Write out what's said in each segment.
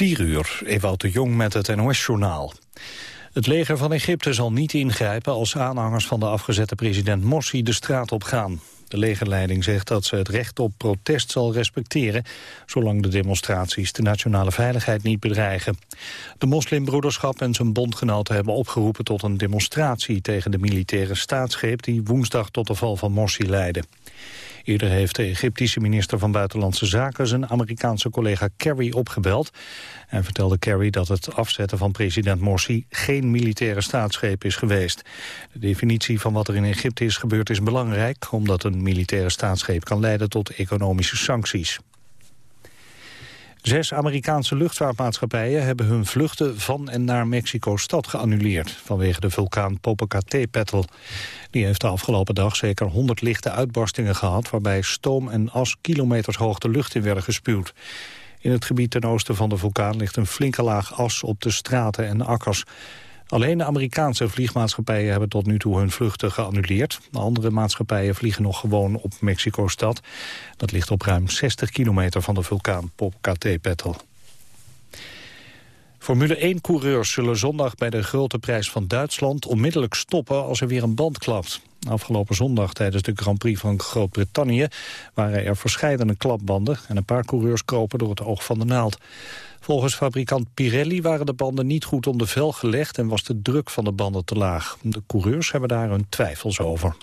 4 uur, Ewout de Jong met het NOS-journaal. Het leger van Egypte zal niet ingrijpen als aanhangers van de afgezette president Morsi de straat op gaan. De legerleiding zegt dat ze het recht op protest zal respecteren... zolang de demonstraties de nationale veiligheid niet bedreigen. De moslimbroederschap en zijn bondgenoten hebben opgeroepen tot een demonstratie... tegen de militaire staatsgreep die woensdag tot de val van Morsi leidde. Eerder heeft de Egyptische minister van Buitenlandse Zaken zijn Amerikaanse collega Kerry opgebeld. En vertelde Kerry dat het afzetten van president Morsi geen militaire staatsgreep is geweest. De definitie van wat er in Egypte is gebeurd is belangrijk, omdat een militaire staatsgreep kan leiden tot economische sancties. Zes Amerikaanse luchtvaartmaatschappijen hebben hun vluchten van en naar Mexico-stad geannuleerd vanwege de vulkaan Popocatépetl. Die heeft de afgelopen dag zeker 100 lichte uitbarstingen gehad waarbij stoom en as kilometers hoog de lucht in werden gespuwd. In het gebied ten oosten van de vulkaan ligt een flinke laag as op de straten en akkers. Alleen de Amerikaanse vliegmaatschappijen hebben tot nu toe hun vluchten geannuleerd. De andere maatschappijen vliegen nog gewoon op Mexico-stad. Dat ligt op ruim 60 kilometer van de vulkaan Popocatépetl. Formule 1-coureurs zullen zondag bij de grote prijs van Duitsland onmiddellijk stoppen als er weer een band klapt. Afgelopen zondag tijdens de Grand Prix van Groot-Brittannië waren er verscheidene klapbanden en een paar coureurs kropen door het oog van de naald. Volgens fabrikant Pirelli waren de banden niet goed om de vel gelegd en was de druk van de banden te laag. De coureurs hebben daar hun twijfels over.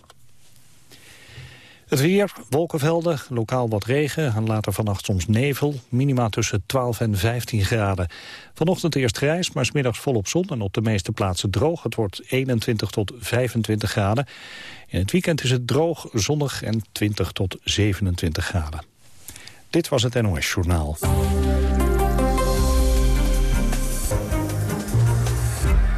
Het weer, wolkenvelden, lokaal wat regen en later vannacht soms nevel. Minima tussen 12 en 15 graden. Vanochtend eerst grijs, maar smiddags volop zon en op de meeste plaatsen droog. Het wordt 21 tot 25 graden. In het weekend is het droog, zonnig en 20 tot 27 graden. Dit was het NOS Journaal.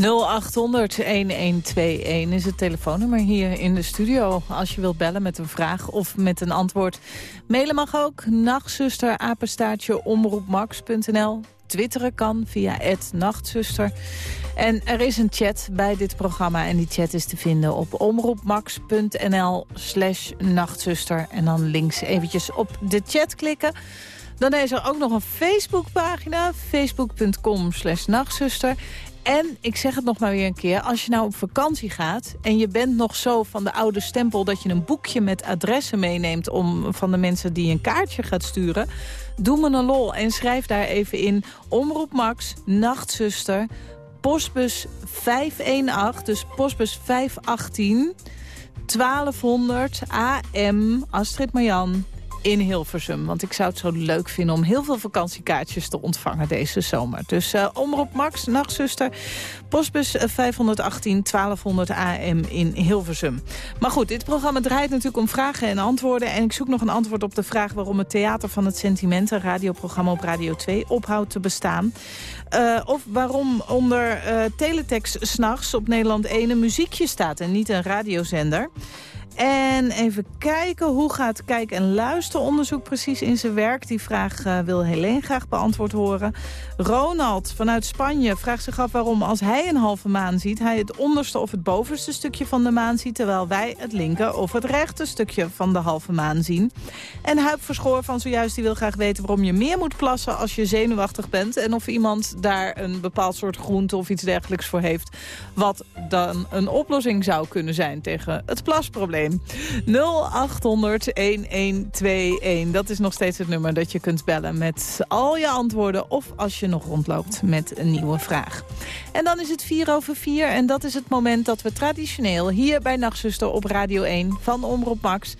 ...0800-1121 is het telefoonnummer hier in de studio. Als je wilt bellen met een vraag of met een antwoord. Mailen mag ook. Nachtzuster, apenstaartje, omroepmax.nl. Twitteren kan via nachtzuster. En er is een chat bij dit programma en die chat is te vinden op omroepmax.nl slash nachtzuster. En dan links eventjes op de chat klikken. Dan is er ook nog een Facebookpagina, facebook.com slash nachtzuster. En ik zeg het nog maar weer een keer, als je nou op vakantie gaat... en je bent nog zo van de oude stempel dat je een boekje met adressen meeneemt... om van de mensen die een kaartje gaat sturen... doe me een lol en schrijf daar even in. Omroep Max, Nachtzuster postbus 518, dus postbus 518, 1200 AM Astrid Marjan in Hilversum. Want ik zou het zo leuk vinden om heel veel vakantiekaartjes te ontvangen deze zomer. Dus uh, Omroep Max, Nachtzuster, postbus 518 1200 AM in Hilversum. Maar goed, dit programma draait natuurlijk om vragen en antwoorden. En ik zoek nog een antwoord op de vraag waarom het Theater van het Sentiment... een radioprogramma op Radio 2 ophoudt te bestaan. Uh, of waarom onder uh, teletext s'nachts op Nederland 1 een muziekje staat en niet een radiozender. En even kijken, hoe gaat kijk- en luisteronderzoek precies in zijn werk? Die vraag uh, wil Helene graag beantwoord horen. Ronald vanuit Spanje vraagt zich af waarom als hij een halve maan ziet... hij het onderste of het bovenste stukje van de maan ziet... terwijl wij het linker of het rechter stukje van de halve maan zien. En Huip Verschoor van zojuist die wil graag weten waarom je meer moet plassen... als je zenuwachtig bent en of iemand daar een bepaald soort groente of iets dergelijks voor heeft... wat dan een oplossing zou kunnen zijn tegen het plasprobleem. 0800 1121. Dat is nog steeds het nummer dat je kunt bellen met al je antwoorden... of als je nog rondloopt met een nieuwe vraag. En dan is het 4 over 4 en dat is het moment dat we traditioneel... hier bij Nachtzuster op Radio 1 van Omroep Max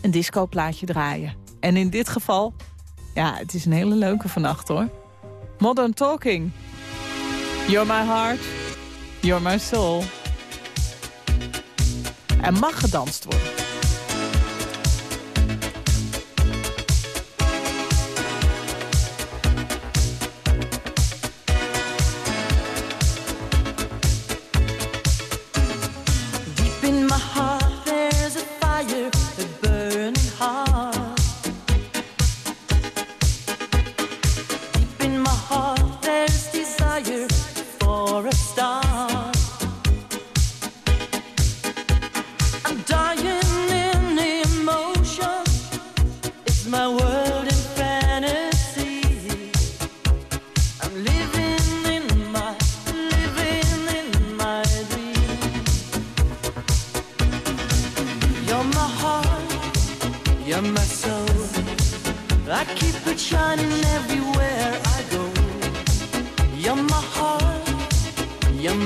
een discoplaatje draaien. En in dit geval, ja, het is een hele leuke vannacht hoor. Modern Talking. You're my heart, you're my soul. Er mag gedanst worden.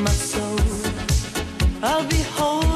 My soul. I'll be holding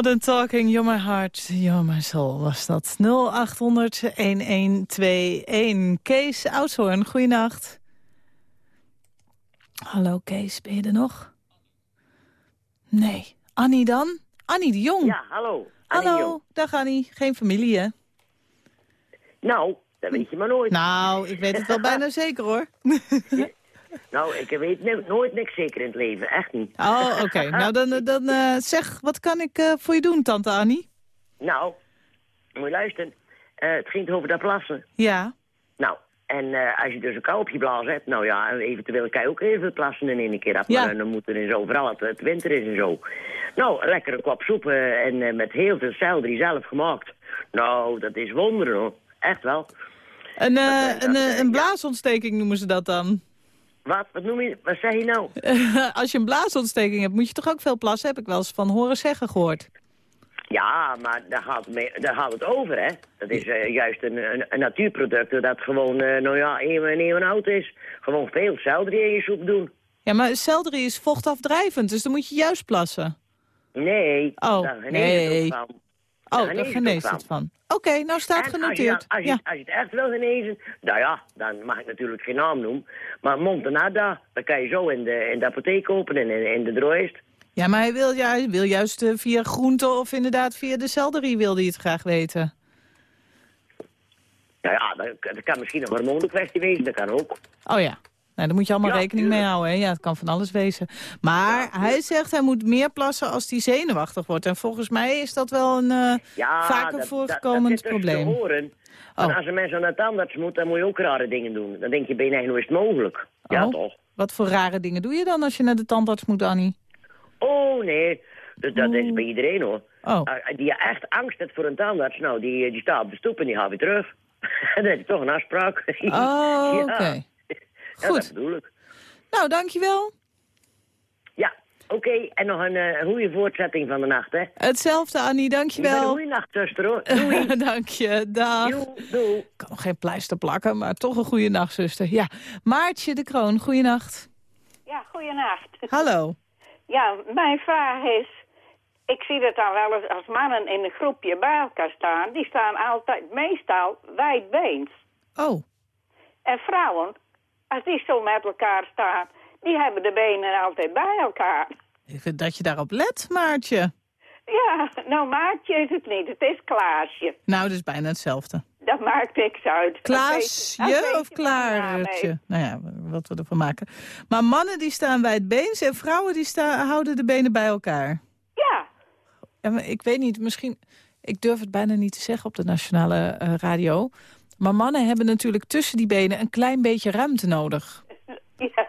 Modern Talking, You're My Heart, You're My Soul was dat. 0800-1121. Kees Oudshoorn, goeienacht. Hallo Kees, ben je er nog? Nee. Annie dan? Annie de Jong. Ja, hallo. Annie Hallo, Jong. dag Annie. Geen familie, hè? Nou, dat weet je maar nooit. Nou, ik weet het wel bijna zeker, hoor. Nou, ik weet nooit niks zeker in het leven. Echt niet. Oh, oké. Nou, dan, dan eh, zeg, wat kan ik eh, voor je doen, tante Annie? Nou, moet je luisteren. Eh, het ging over dat plassen. Ja. Nou, en eh, als je dus een kou op je blaas hebt, nou ja, eventueel kan je ook even plassen in één keer af. Ja. Maar dan moet er en zo, vooral als het winter is en zo. Nou, lekker een kop soep eh, en eh, met heel veel selderie zelf gemaakt. Nou, dat is wonderen hoor. Echt wel. Een, eh, Dat, eh, een, dat, eh, eh, een blaasontsteking noemen ze dat dan. Wat? Wat noem je? Wat zeg je nou? Als je een blaasontsteking hebt, moet je toch ook veel plassen? Heb ik wel eens van horen zeggen gehoord. Ja, maar daar gaat, het mee, daar gaat het over, hè. Dat is eh, juist een, een, een natuurproduct dat gewoon, eh, nou ja, eeuwen en eeuwen oud is. Gewoon veel selderie in je soep doen. Ja, maar selderie is vochtafdrijvend, dus dan moet je juist plassen. Nee, Oh, daar nee. het ook van. Oh, Daar geneest het van. Oké, nou staat En als je, dan- genoteerd. als, je, Ja. als je het echt wil genezen, nou ja, dan mag ik natuurlijk geen naam noemen. Maar Montenada, dat kan je zo in de, in de apotheek kopen en in, in de drooist. ja, maar hij wil, ja, hij wil juist eh, via groente of inderdaad via de selderie wilde hij het graag weten. Nou ja, dat, dat kan misschien een hormoonkwestie wezen, dat kan ook. Oh ja. Nou, daar moet je allemaal Ja, rekening mee houden. Hè? Ja, het kan van alles wezen. Maar hij zegt hij moet meer plassen als hij zenuwachtig wordt. En volgens mij is dat wel een eh, Ja, vaker dat, voorkomend dat, probleem. te horen. Maar Oh. als een mens aan de tandarts moet, dan moet je ook rare dingen doen. Dan denk je bij nee, hoe is het mogelijk? Ja, Oh. toch? Wat voor rare dingen doe je dan als je naar de tandarts moet, Annie? Oh, nee. Dus dat is bij iedereen, hoor. Oh. Uh, die echt angst heeft voor een tandarts, nou, die, die staat op de stoep en die gaat weer terug. dan heb je toch een afspraak. Oh, oké. Goed. dat bedoel ik. Nou, dankjewel. Ja, Oké, en nog een eh, goede voortzetting van de nacht, hè? Hetzelfde, Annie, een dankjewel. goede nacht, zuster, hoor. Doei. Dank je, dag. Doei. Kan nog geen pleister plakken, maar toch een goede nacht, zuster. Ja, Maartje de Kroon, goeienacht. Ja, goeienacht. Hallo. Ja, mijn vraag is... Ik zie dat dan wel eens als mannen in een groepje bij elkaar staan. Die staan altijd meestal wijdbeens. Oh, En vrouwen, als die zo met elkaar staan... die hebben de benen altijd bij elkaar. ik vind dat je daarop let, Maartje. Ja, nou Maartje is het niet. Het is Klaasje. Nou, dat is bijna hetzelfde. Dat maakt niks uit. Dat weet- dat Klaasje of Klaartje? Nou ja, wat we ervan maken. Maar mannen die staan wijdbeens en vrouwen die staan, houden de benen bij elkaar. Ja, Ja, maar ik weet niet, misschien... Ik durf het bijna niet te zeggen op de nationale eh, radio. Maar mannen hebben natuurlijk tussen die benen een klein beetje ruimte nodig. ja.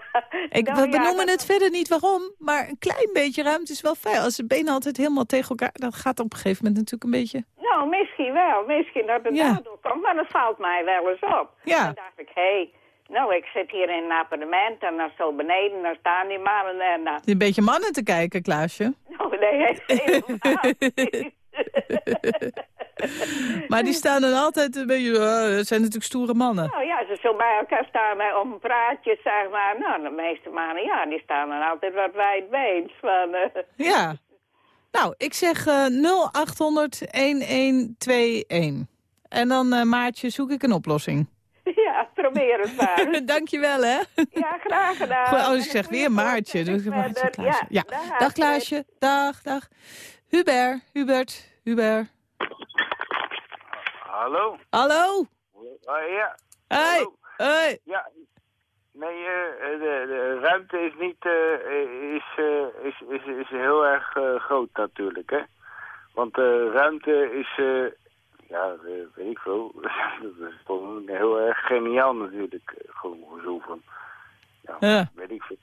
Ik, Nou we benoemen het verder niet waarom, maar een klein beetje ruimte is wel fijn. Als de benen altijd helemaal tegen elkaar... dat gaat op een gegeven moment natuurlijk een beetje... Nou, misschien wel. Misschien dat het Ja. daardoor komt. Maar dat valt mij wel eens op. Ja. Dan dacht ik, hé, hey, nou, ik zit hier in een appartement en dan zo beneden, dan staan die mannen en dan... Een beetje mannen te kijken, Klaasje. Nou, nee, helemaal. Maar die staan dan altijd een beetje... eh, het zijn natuurlijk stoere mannen. Nou ja, ze zo bij elkaar staan om praatjes, zeg maar. Nou, de meeste mannen, ja, die staan dan altijd wat wijdbeens. Van, eh, Ja. Nou, ik zeg eh 0800-1121. En dan, Maartje, zoek ik een oplossing. ja, probeer het maar. Dankjewel, hè? Ja, graag gedaan. Oh, ik zeg weer Maartje. Dus verder. Klaasje. Ja. dag, Dag Klaasje. Dag, dag. Hubert, Hubert, Hubert. Hallo? Hallo. Ah, ja. Hallo. Hoi. Ja. Nee, eh, de, de ruimte is niet, eh, is, eh, is, is, is heel erg eh, groot natuurlijk, hè. Want eh, ruimte is, eh, ja, eh, weet ik veel, dat is toch heel erg geniaal natuurlijk. eh, Gewoon zo van, ja, Ja. weet ik veel.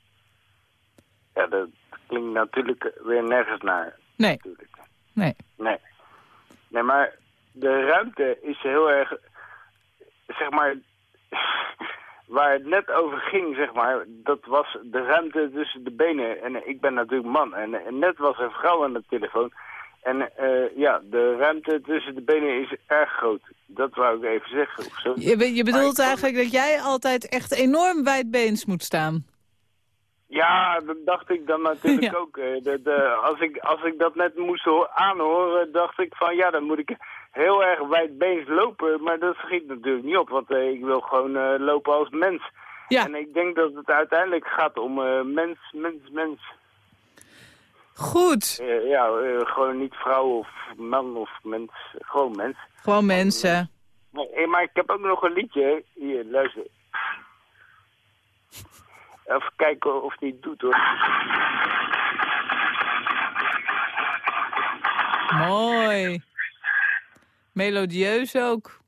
Ja, dat klinkt natuurlijk weer nergens naar, Nee, natuurlijk. nee. Nee. Nee, maar de ruimte is heel erg, zeg maar, waar het net over ging, zeg maar, dat was de ruimte tussen de benen. En ik ben natuurlijk man. En, en net was een vrouw aan de telefoon. En eh, ja, de ruimte tussen de benen is erg groot. Dat wou ik even zeggen. Of zo. Je, be- je Maar bedoelt eigenlijk dat jij altijd echt enorm wijdbeens moet staan. Ja, dat dacht ik dan natuurlijk Ja. ook. eh, de, de, als, ik, als ik dat net moest ho- aanhoren, dacht ik van ja, dan moet ik heel erg wijdbeens lopen. Maar dat schiet natuurlijk niet op, want eh, ik wil gewoon eh, lopen als mens. Ja. En ik denk dat het uiteindelijk gaat om eh, mens, mens, mens. Goed. Ja, gewoon niet vrouw of man of mens, gewoon mens. Gewoon mensen. Maar, eh, maar ik heb ook nog een liedje. Hier, luister. Even kijken of die het doet hoor. Mooi. Melodieus ook.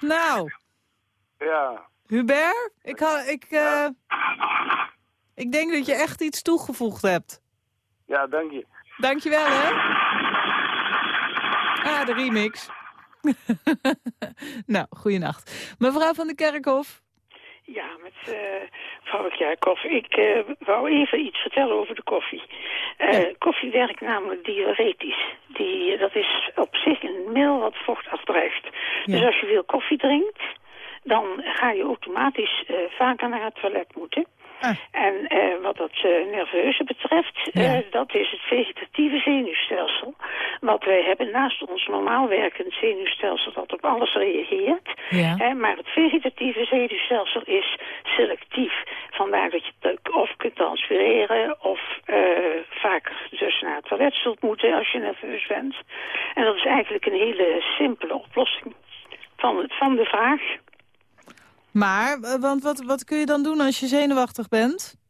Nou, Ja. Hubert, ik, ik, eh, ik denk dat je echt iets toegevoegd hebt. Ja, dank je. Dankjewel, hè? Ah, de remix. nou, goeienacht. Mevrouw van de Kerkhof. Ja, met eh mevrouw Kerkhoff. Ik eh, wou even iets vertellen over de koffie. Eh, Koffie werkt namelijk diuretisch. Die, dat is op zich een middel wat vocht afdrijft. Ja. Dus als je veel koffie drinkt, dan ga je automatisch eh, vaker naar het toilet moeten. Ah. En eh, wat dat eh, nerveuze betreft, eh, dat is het vegetatieve zenuwstelsel. Wat wij hebben naast ons normaal werkend zenuwstelsel dat op alles reageert. Ja. Maar het vegetatieve zenuwstelsel is selectief. Vandaar dat je het of kunt transpireren of vaker dus naar het toilet zult moeten als je nerveus bent. En dat is eigenlijk een hele simpele oplossing van, het- van de vraag. Maar, eh, want wat, wat kun je dan doen als je zenuwachtig bent?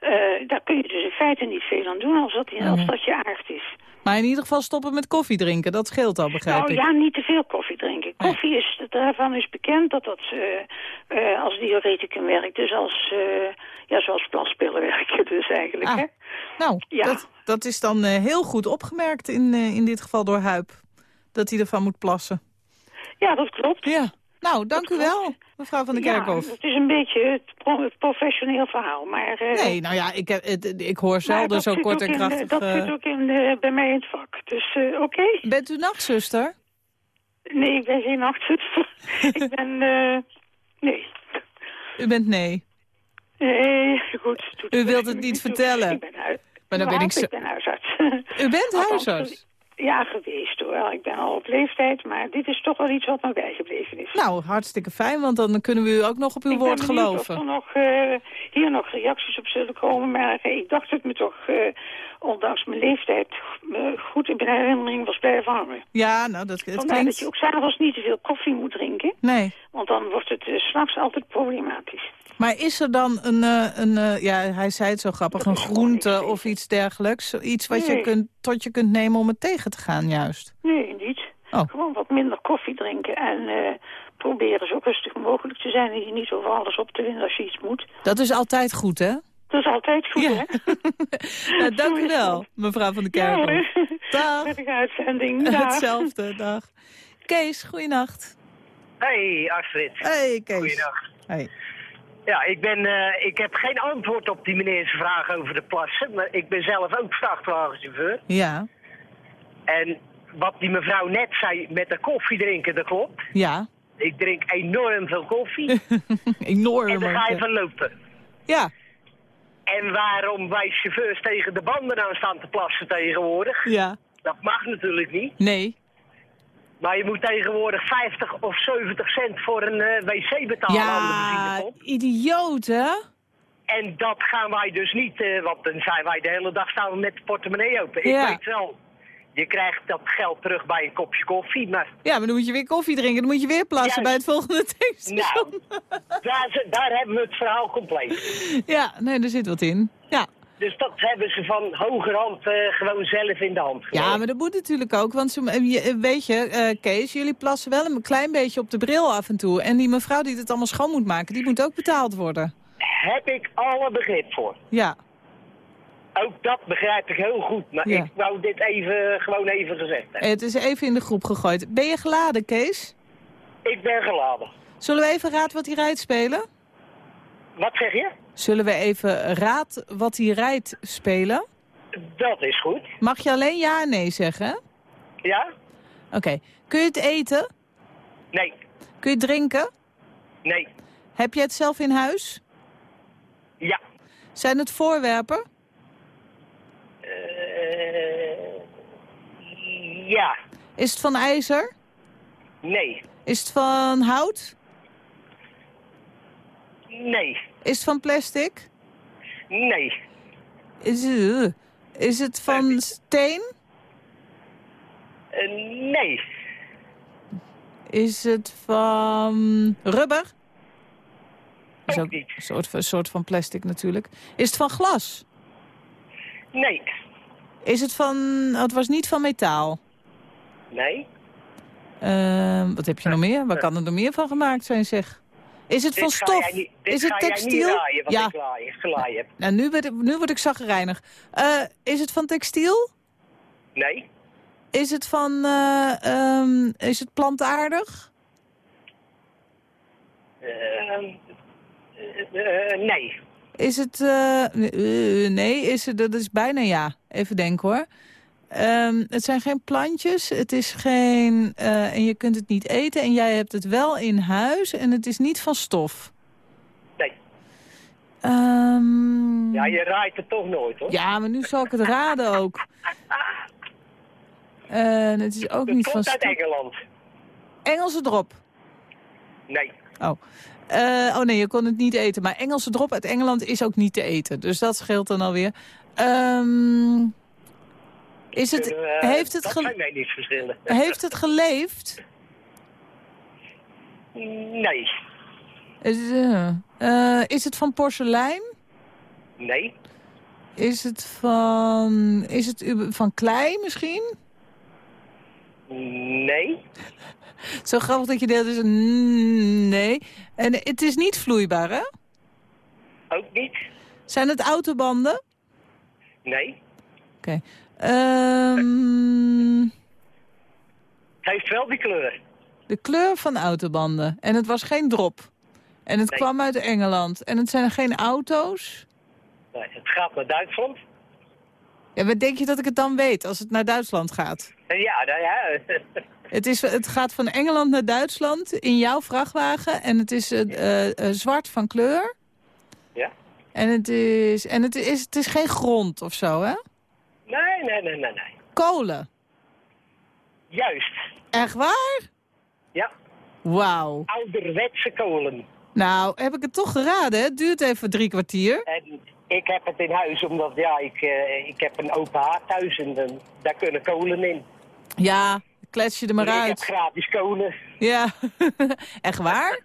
Eh, daar kun je dus in feite niet veel aan doen als dat, als dat je aard is. Maar in ieder geval stoppen met koffie drinken, dat scheelt al, begrijp Nou ik. ja, niet te veel koffie drinken. Nee. Koffie is, daarvan is bekend dat dat eh, eh, als diureticum werkt. Dus als, ja, zoals plaspillen werken dus eigenlijk. Ah. Hè? Nou, Ja. dat, dat is dan heel goed opgemerkt in, in dit geval door Huip. Dat hij ervan moet plassen. Ja, dat klopt. Ja. Nou, dank u wel, mevrouw van der Kerkhof. Ja, het is een beetje het, pro- het professioneel verhaal, maar... eh, Nee, nou ja, ik, heb, het, ik hoor zelden dat zo kort en in, eh, krachtig. Dat eh, zit ook in, eh, bij mij in het vak, dus eh, oké. Bent u nachtzuster? Nee, ik ben geen nachtzuster. ik ben... eh, nee. U bent nee. Nee, goed. U wilt het niet vertellen. Ik ben, Maar dan ben ik zo... ik ben huisarts. U bent huisarts? Ja, geweest hoor. Ik ben al op leeftijd, maar dit is toch wel iets wat me bijgebleven is. Nou, hartstikke fijn, want dan kunnen we u ook nog op uw ik woord geloven. Of er nog, eh, hier nog reacties op zullen komen, maar eh, ik dacht het me toch, eh, ondanks mijn leeftijd, eh, goed in mijn herinnering was blijven hangen. Ja, nou, dat, het Vandaar dat je klinkt... ook s'avonds niet te veel koffie moet drinken, Nee. want dan wordt het uh, s'nachts altijd problematisch. Maar is er dan een, eh, een ja, hij zei het zo grappig, een groente of iets dergelijks? Iets wat je kunt, tot je kunt nemen om het tegen te gaan, juist? Nee, niet. Oh. Gewoon wat minder koffie drinken en proberen zo rustig mogelijk te zijn en je niet over alles op te winnen als je iets moet. Dat is altijd goed, hè? Dat is altijd goed, Ja. hè? Nou, dank u wel, mevrouw van der Ja, Kerkhof. hoor. Dag. Prettige uitzending. Dag. Hetzelfde, dag. Kees, goeienacht. Hey Astrid. Hey, Kees. Goeiedag. Hey. Ja, ik, ben, eh, ik heb geen antwoord op die meneer's vraag over de plassen. Maar ik ben zelf ook vrachtwagenchauffeur. Ja, En wat die mevrouw net zei met de koffie drinken, dat klopt. ja. Ik drink enorm veel koffie. Enorm. en dan ga je van lopen. Ja, En waarom wij chauffeurs tegen de banden aan staan te plassen tegenwoordig, ja. dat mag natuurlijk niet. Nee. Maar je moet tegenwoordig 50 of 70 cent voor een eh, wc betalen aan de Ja, benzinepomp. idioot, hè? En dat gaan wij dus niet, eh, want dan zijn wij de hele dag staan met de portemonnee open. Ja. Ik weet wel, je krijgt dat geld terug bij een kopje koffie, maar Ja, maar dan moet je weer koffie drinken. Dan moet je weer plassen Juist. bij het volgende tankstation. nou, daar, daar hebben we het verhaal compleet. Ja, nee, er zit wat in. Ja. Dus dat hebben ze van hogerhand eh, gewoon zelf in de hand ja, genomen. maar dat moet natuurlijk ook. Want ze, eh, je- weet je, eh, Kees, jullie plassen wel een klein beetje op de bril af en toe. En die mevrouw die het allemaal schoon moet maken, die moet ook betaald worden. Heb ik alle begrip voor. Ja, Ook dat begrijp ik heel goed, maar Ja. ik wou dit even, gewoon even gezegd hebben. het is even in de groep gegooid. Ben je geladen, Kees? Ik ben geladen. Zullen we even Raad wat hij rijdt spelen? Wat zeg je? Zullen we even Raad wat hij rijdt spelen? Dat is goed. Mag je alleen ja en nee zeggen? Ja? Oké. Kun je het eten? Nee. Kun je het drinken? Nee. Heb je het zelf in huis? Ja. Zijn het voorwerpen? Eh, ja. Is het van ijzer? Nee. Is het van hout? Nee. Is het van plastic? Nee. Is, eh, is het van steen? Eh, nee. Is het van rubber? Is Ook een soort, een soort van plastic natuurlijk. Is het van glas? Nee. Is het van... oh, het was niet van metaal. Nee. Ehm, wat heb je nog meer? Waar kan er nog meer van gemaakt zijn, zeg? Is het van Dit stof? niet- is het textiel? wat ja. ik laai- heb. Nou, nu, word ik, nu word ik zagrijnig. Eh is het van textiel? Nee. Is het van... eh, ehm, is het plantaardig? Ehm, eh, eh, nee. Is het... eh, eh, nee, is het, dat is bijna ja. Even denken hoor. Ehm, het zijn geen plantjes, het is geen... eh, en je kunt het niet eten en jij hebt het wel in huis en het is niet van stof. Nee. Ehm, Ja, je raait het toch nooit, hoor. ja, maar nu zal ik het raden ook. Het is ook Het niet van komt uit stof. Engeland. Engelse drop. Nee. Oh. Eh, oh nee, je kon het niet eten. Maar Engelse drop uit Engeland is ook niet te eten. Dus dat scheelt dan alweer. Ehm is het, we, eh, heeft, het dat zijn meningsverschillen. heeft het geleefd? Nee. Is, eh, eh, is het van porselein? Nee. Is het van, is het van klei misschien? Nee. Zo grappig dat je deelt is een nee. En het is niet vloeibaar, hè? Ook niet. Zijn het autobanden? Nee. Oké. Ehm, Het heeft wel die kleur. De kleur van autobanden. En het was geen drop. En het Nee. kwam uit Engeland. En het zijn geen auto's. Nee, het gaat naar Duitsland. Ja, wat denk je dat ik het dan weet als het naar Duitsland gaat? Ja, nou ja. Het, is, het gaat van Engeland naar Duitsland in jouw vrachtwagen. En het is eh, eh, eh, zwart van kleur. ja. En het is, en het is, het is geen grond of zo, hè? Nee, nee, nee, nee, nee. Kolen. Juist. Echt waar? Ja, Wauw. ouderwetse kolen. Nou, heb ik het toch geraden, hè? Het duurt even drie kwartier. En ik heb het in huis omdat ja, ik, eh, ik heb een open haard thuis en dan, daar kunnen kolen in. Ja, klets je er maar Dus ik heb uit. gratis kolen. Ja. Echt waar?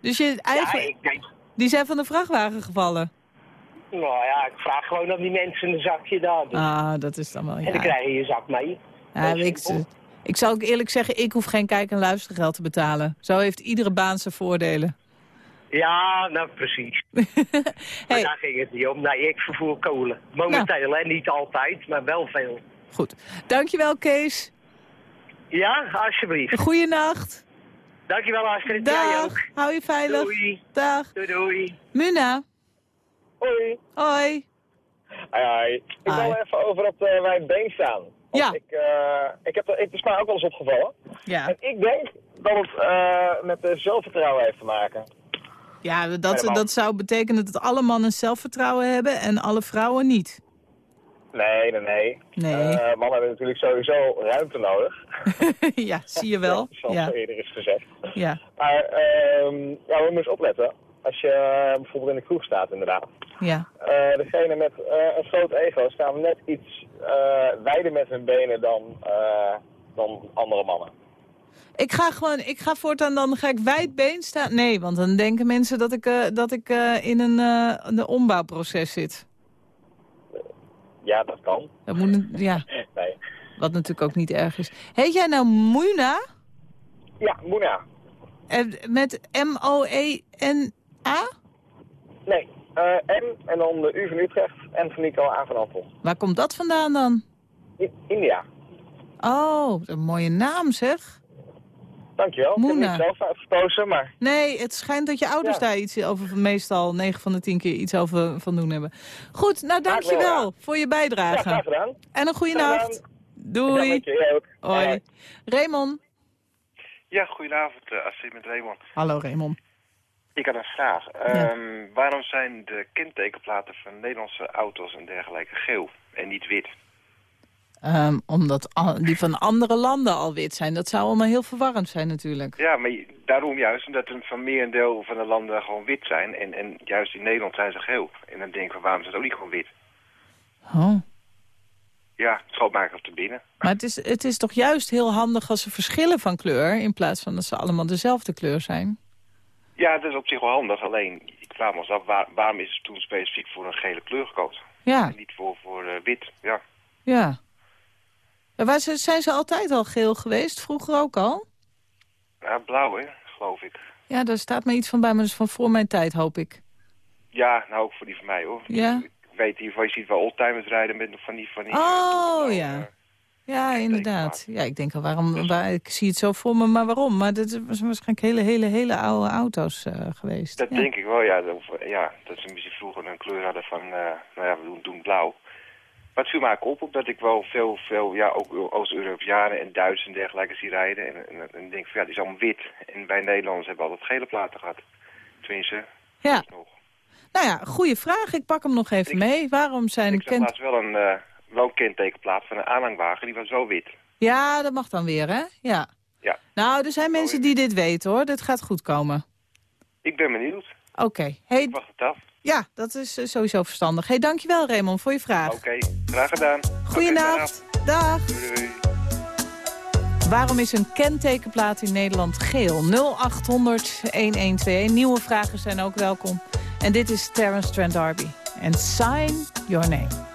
Dus je Ja, eigen, ik denk, die zijn van de vrachtwagen gevallen? nou ja, ik vraag gewoon aan die mensen een zakje daar. Dus. Ah, dat is dan wel, En dan ja. krijg je je zak mee. ja ik, ik zou ook eerlijk zeggen, ik hoef geen kijk- en luistergeld te betalen. Zo heeft iedere baan zijn voordelen. Ja, nou precies. Maar Hey. daar ging het niet om. Nee, ik vervoer kolen. Momenteel, hè. Niet altijd, maar wel veel. Goed. Dankjewel, Kees. Ja, alsjeblieft. Goeienacht. Dankjewel, Astrid. Jij Dag. ook. Hou je veilig. Doei. Dag. Doei, doei. Muna. Hoi. Hoi. Hi, hi. Ik wil even over op uh, mijn been staan. Want Ja. Ik, eh, ik heb er, het is mij ook wel eens opgevallen. Ja. En ik denk dat het eh, met uh, zelfvertrouwen heeft te maken. Ja, dat, Helemaal. dat zou betekenen dat alle mannen zelfvertrouwen hebben en alle vrouwen niet. Nee, nee, nee. Nee. Eh, mannen hebben natuurlijk sowieso ruimte nodig. ja, zie je wel. Zoals Ja. al eerder is gezegd. Ja. Maar ehm ja, we moeten eens opletten. Als je eh, bijvoorbeeld in de kroeg staat inderdaad. Ja. Eh, degene met een groot ego staan net iets wijder met hun benen dan, dan andere mannen. Ik ga gewoon, ik ga voortaan dan ga ik wijdbeen staan. Nee, want dan denken mensen dat ik, eh, dat ik eh, in een, eh, een ombouwproces zit. Ja, dat kan. Dat moet, een- ja, Nee. wat natuurlijk ook niet erg is. Heet jij nou Muna? Ja, Moena. En Met M-O-E-N-A? Nee, M en dan de U van Utrecht en van Nico A van Anton. Waar komt dat vandaan dan? India. Oh, een mooie naam zeg. Dankjewel. Ik Moena. heb het niet zelf uitgekozen, maar Nee, het schijnt dat je ouders Ja. daar iets over, meestal 9 van de 10 keer iets over van doen hebben. Goed, nou dankjewel wel, voor je ja, bijdrage. graag gedaan. en een goede nacht. Doei. je. Hoi. Raymond. Ja, goedenavond, uh, Astrid met Raymond. Hallo Raymond. Ik had een vraag. Ehm, waarom zijn de kentekenplaten van Nederlandse auto's en dergelijke geel en niet wit? Ehm, omdat al- die van andere landen al wit zijn. Dat zou allemaal heel verwarrend zijn natuurlijk. Ja, maar daarom juist, omdat er van meer een deel van de landen gewoon wit zijn. En, en juist in Nederland zijn ze geel. En dan denk ik van, waarom is het ook niet gewoon wit? Oh. Ja, het mij op te binnen. Maar het is, het is toch juist heel handig als ze verschillen van kleur... in plaats van dat ze allemaal dezelfde kleur zijn. Ja, dat is op zich wel handig. Alleen, ik vraag me eens af, waar- waarom is het toen specifiek voor een gele kleur gekozen? Ja, En niet voor, voor eh, wit, ja. ja. En waar ze, zijn ze altijd al geel geweest? Vroeger ook al? Ja, blauw, hè, geloof ik. Ja, daar staat me iets van bij, maar dat is van voor mijn tijd, hoop ik. Ja, nou ook voor die van mij, hoor. Ja? Ik weet in ieder geval, je ziet wel oldtimers rijden met van die... Van die Oh, eh, donkerblauwe, ja. eh, Ja, inderdaad. Ja, ik denk al, waarom, waar, ik zie het zo voor me, maar waarom? Maar dit was waarschijnlijk hele, hele, hele oude auto's eh, geweest. Dat ja. denk ik wel, ja. Dat, ja, dat ze misschien vroeger een kleur hadden van, nou ja, we doen, doen blauw. Maar het viel mij op, omdat ik wel veel, veel ja, ook Oost-Europeanen en Duitsers en dergelijke zie rijden. En, en, denk van, ja, die is allemaal wit. En wij Nederlanders hebben altijd gele platen gehad. Tenminste, Ja, nog. nou ja, goede vraag. Ik pak hem nog even Ik- mee. Waarom zijn Ik kent... wel een, eh, wel een kentekenplaat van een aanhangwagen, die was wel wit. Ja, dat mag dan weer, hè? Ja. Ja. Nou, er zijn mensen die dit weten, hoor. Dit gaat goed komen. Ik ben benieuwd. Oké. Hey, Ik wacht het af. Ja, dat is eh, sowieso verstandig. Hey, dankjewel, Raymond, voor je vraag. Oké, graag gedaan. Goeienacht. Dag. Doei, doei. Waarom is een kentekenplaat in Nederland geel? 0800-1121. Nieuwe vragen zijn ook welkom. En dit is Terence Trent D'Arby. En Sign Your Name.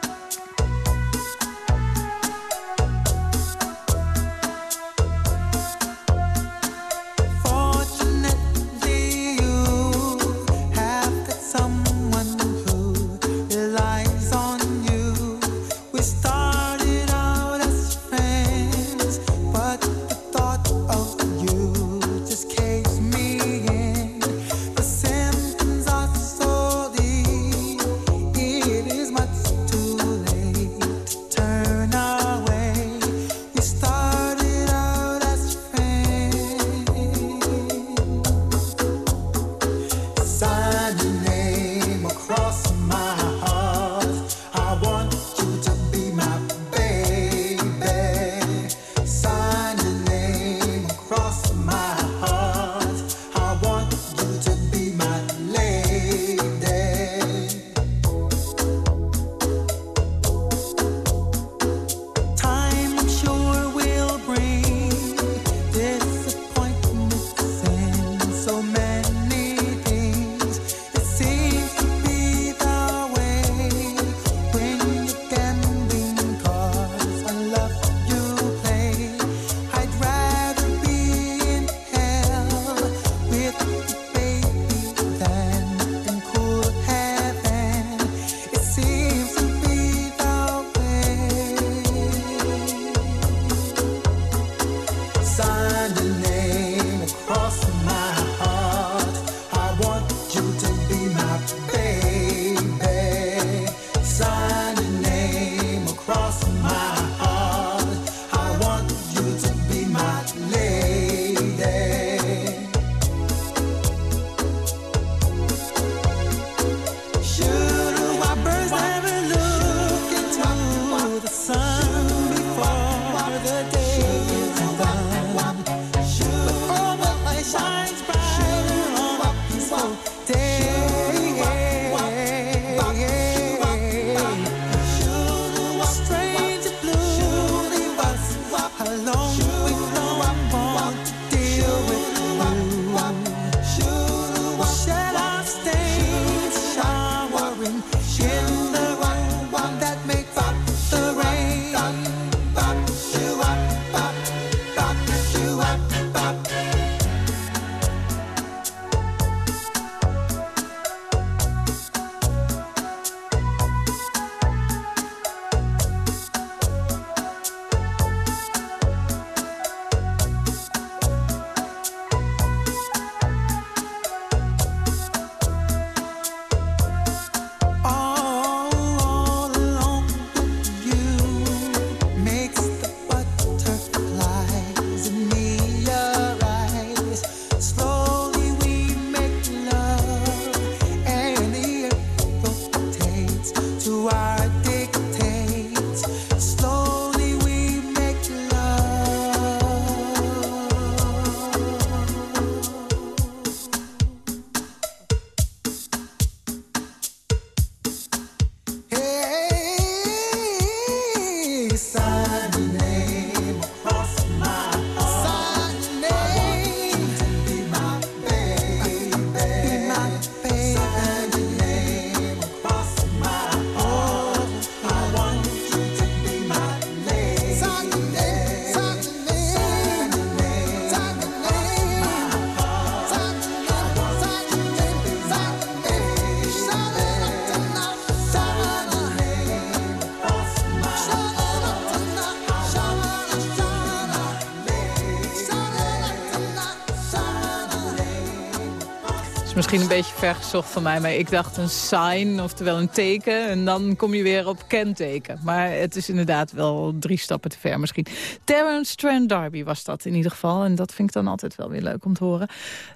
Misschien een beetje vergezocht van mij, maar ik dacht een sign, oftewel een teken. En dan kom je weer op kenteken. Maar het is inderdaad wel drie stappen te ver misschien. Terrence Strand Darby was dat in ieder geval. En dat vind ik dan altijd wel weer leuk om te horen.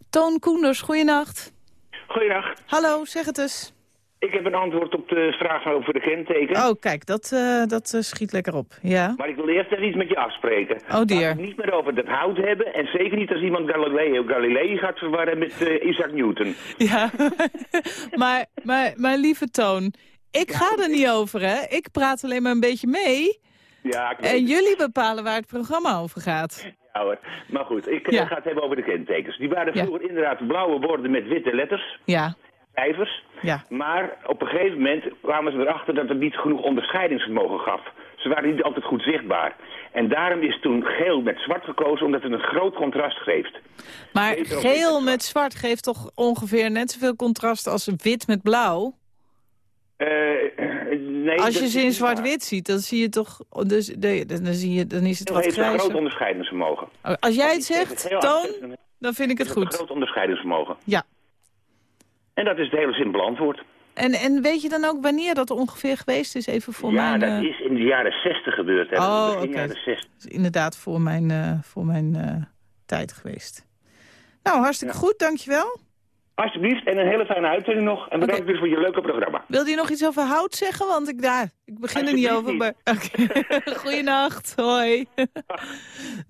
Toon Koenders, goeienacht. Goeiedag. Hallo, zeg het eens. Ik heb een antwoord op de vraag over de kenteken. Oh, kijk, dat, eh, dat eh, schiet lekker op. Ja. Maar ik wil eerst even iets met je afspreken. Oh dear. Het niet meer over dat hout hebben. En zeker niet als iemand Galileo Galilei gaat verwarren met eh, Isaac Newton. Ja, maar, maar, maar lieve Toon, ik ga er niet over, hè. Ik praat alleen maar een beetje mee. Ja, ik weet En jullie bepalen waar het programma over gaat. Ja hoor. Maar goed, ik Ja. ga het hebben over de kentekens. Die waren Ja. vroeger inderdaad blauwe borden met witte letters, Ja, cijfers. ja. Maar op een gegeven moment kwamen ze erachter dat het niet genoeg onderscheidingsvermogen gaf. Ze waren niet altijd goed zichtbaar. En daarom is toen geel met zwart gekozen, omdat het een groot contrast geeft. Maar geel met zwart geeft toch ongeveer net zoveel contrast als wit met blauw? Eh, nee, Als je ze in zwart-wit ziet, dan zie je toch... Dus, nee, dan, zie je, dan is het wat heeft een groot grijzer. onderscheidingsvermogen. Oh, Als jij het zegt, Toon, dan vind ik het heeft Een goed. groot onderscheidingsvermogen. Ja. En dat is het hele simpele antwoord. En, en weet je dan ook wanneer dat ongeveer geweest is? Even voor ja, mijn... dat eh, is in de jaren 60 gebeurd. Hè. Oh, oké. jaren 60. is inderdaad voor mijn, eh, voor mijn eh, tijd geweest. Nou, hartstikke goed, dankjewel. Alsjeblieft, en een hele fijne uitzending nog. En bedankt Oké. weer voor je leuke programma. Wilde je nog iets over hout zeggen? Want ik, daar, ik begin er niet over. Maar... Oké. Goeienacht, hoi.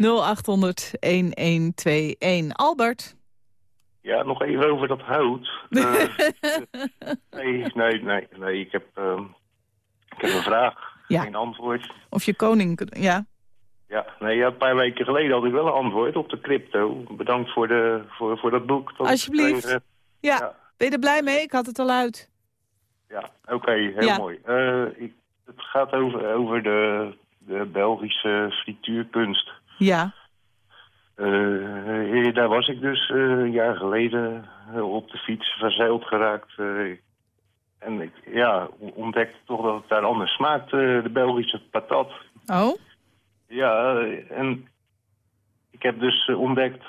0800-1121. Albert. Ja, nog even over dat hout. Eh, nee, nee, nee, nee. Ik heb, ehm, ik heb een vraag, Ja. geen antwoord. Of je koning... Ja, Ja, nee, ja, een paar weken geleden had ik wel een antwoord op de crypto. Bedankt voor, de, voor, voor dat boek. dat Alsjeblieft. heb. ja. Ja. Ben je er blij mee? Ik had het al uit. Ja, oké, heel Ja. mooi. Eh, ik, het gaat over, over de, de Belgische frituurkunst. Ja. Eh, daar was ik dus eh, een jaar geleden eh, op de fiets verzeild geraakt. eh, en ik ja, ontdekte toch dat het daar anders smaakt, eh, de Belgische patat. Oh? Ja, eh, en ik heb dus eh, ontdekt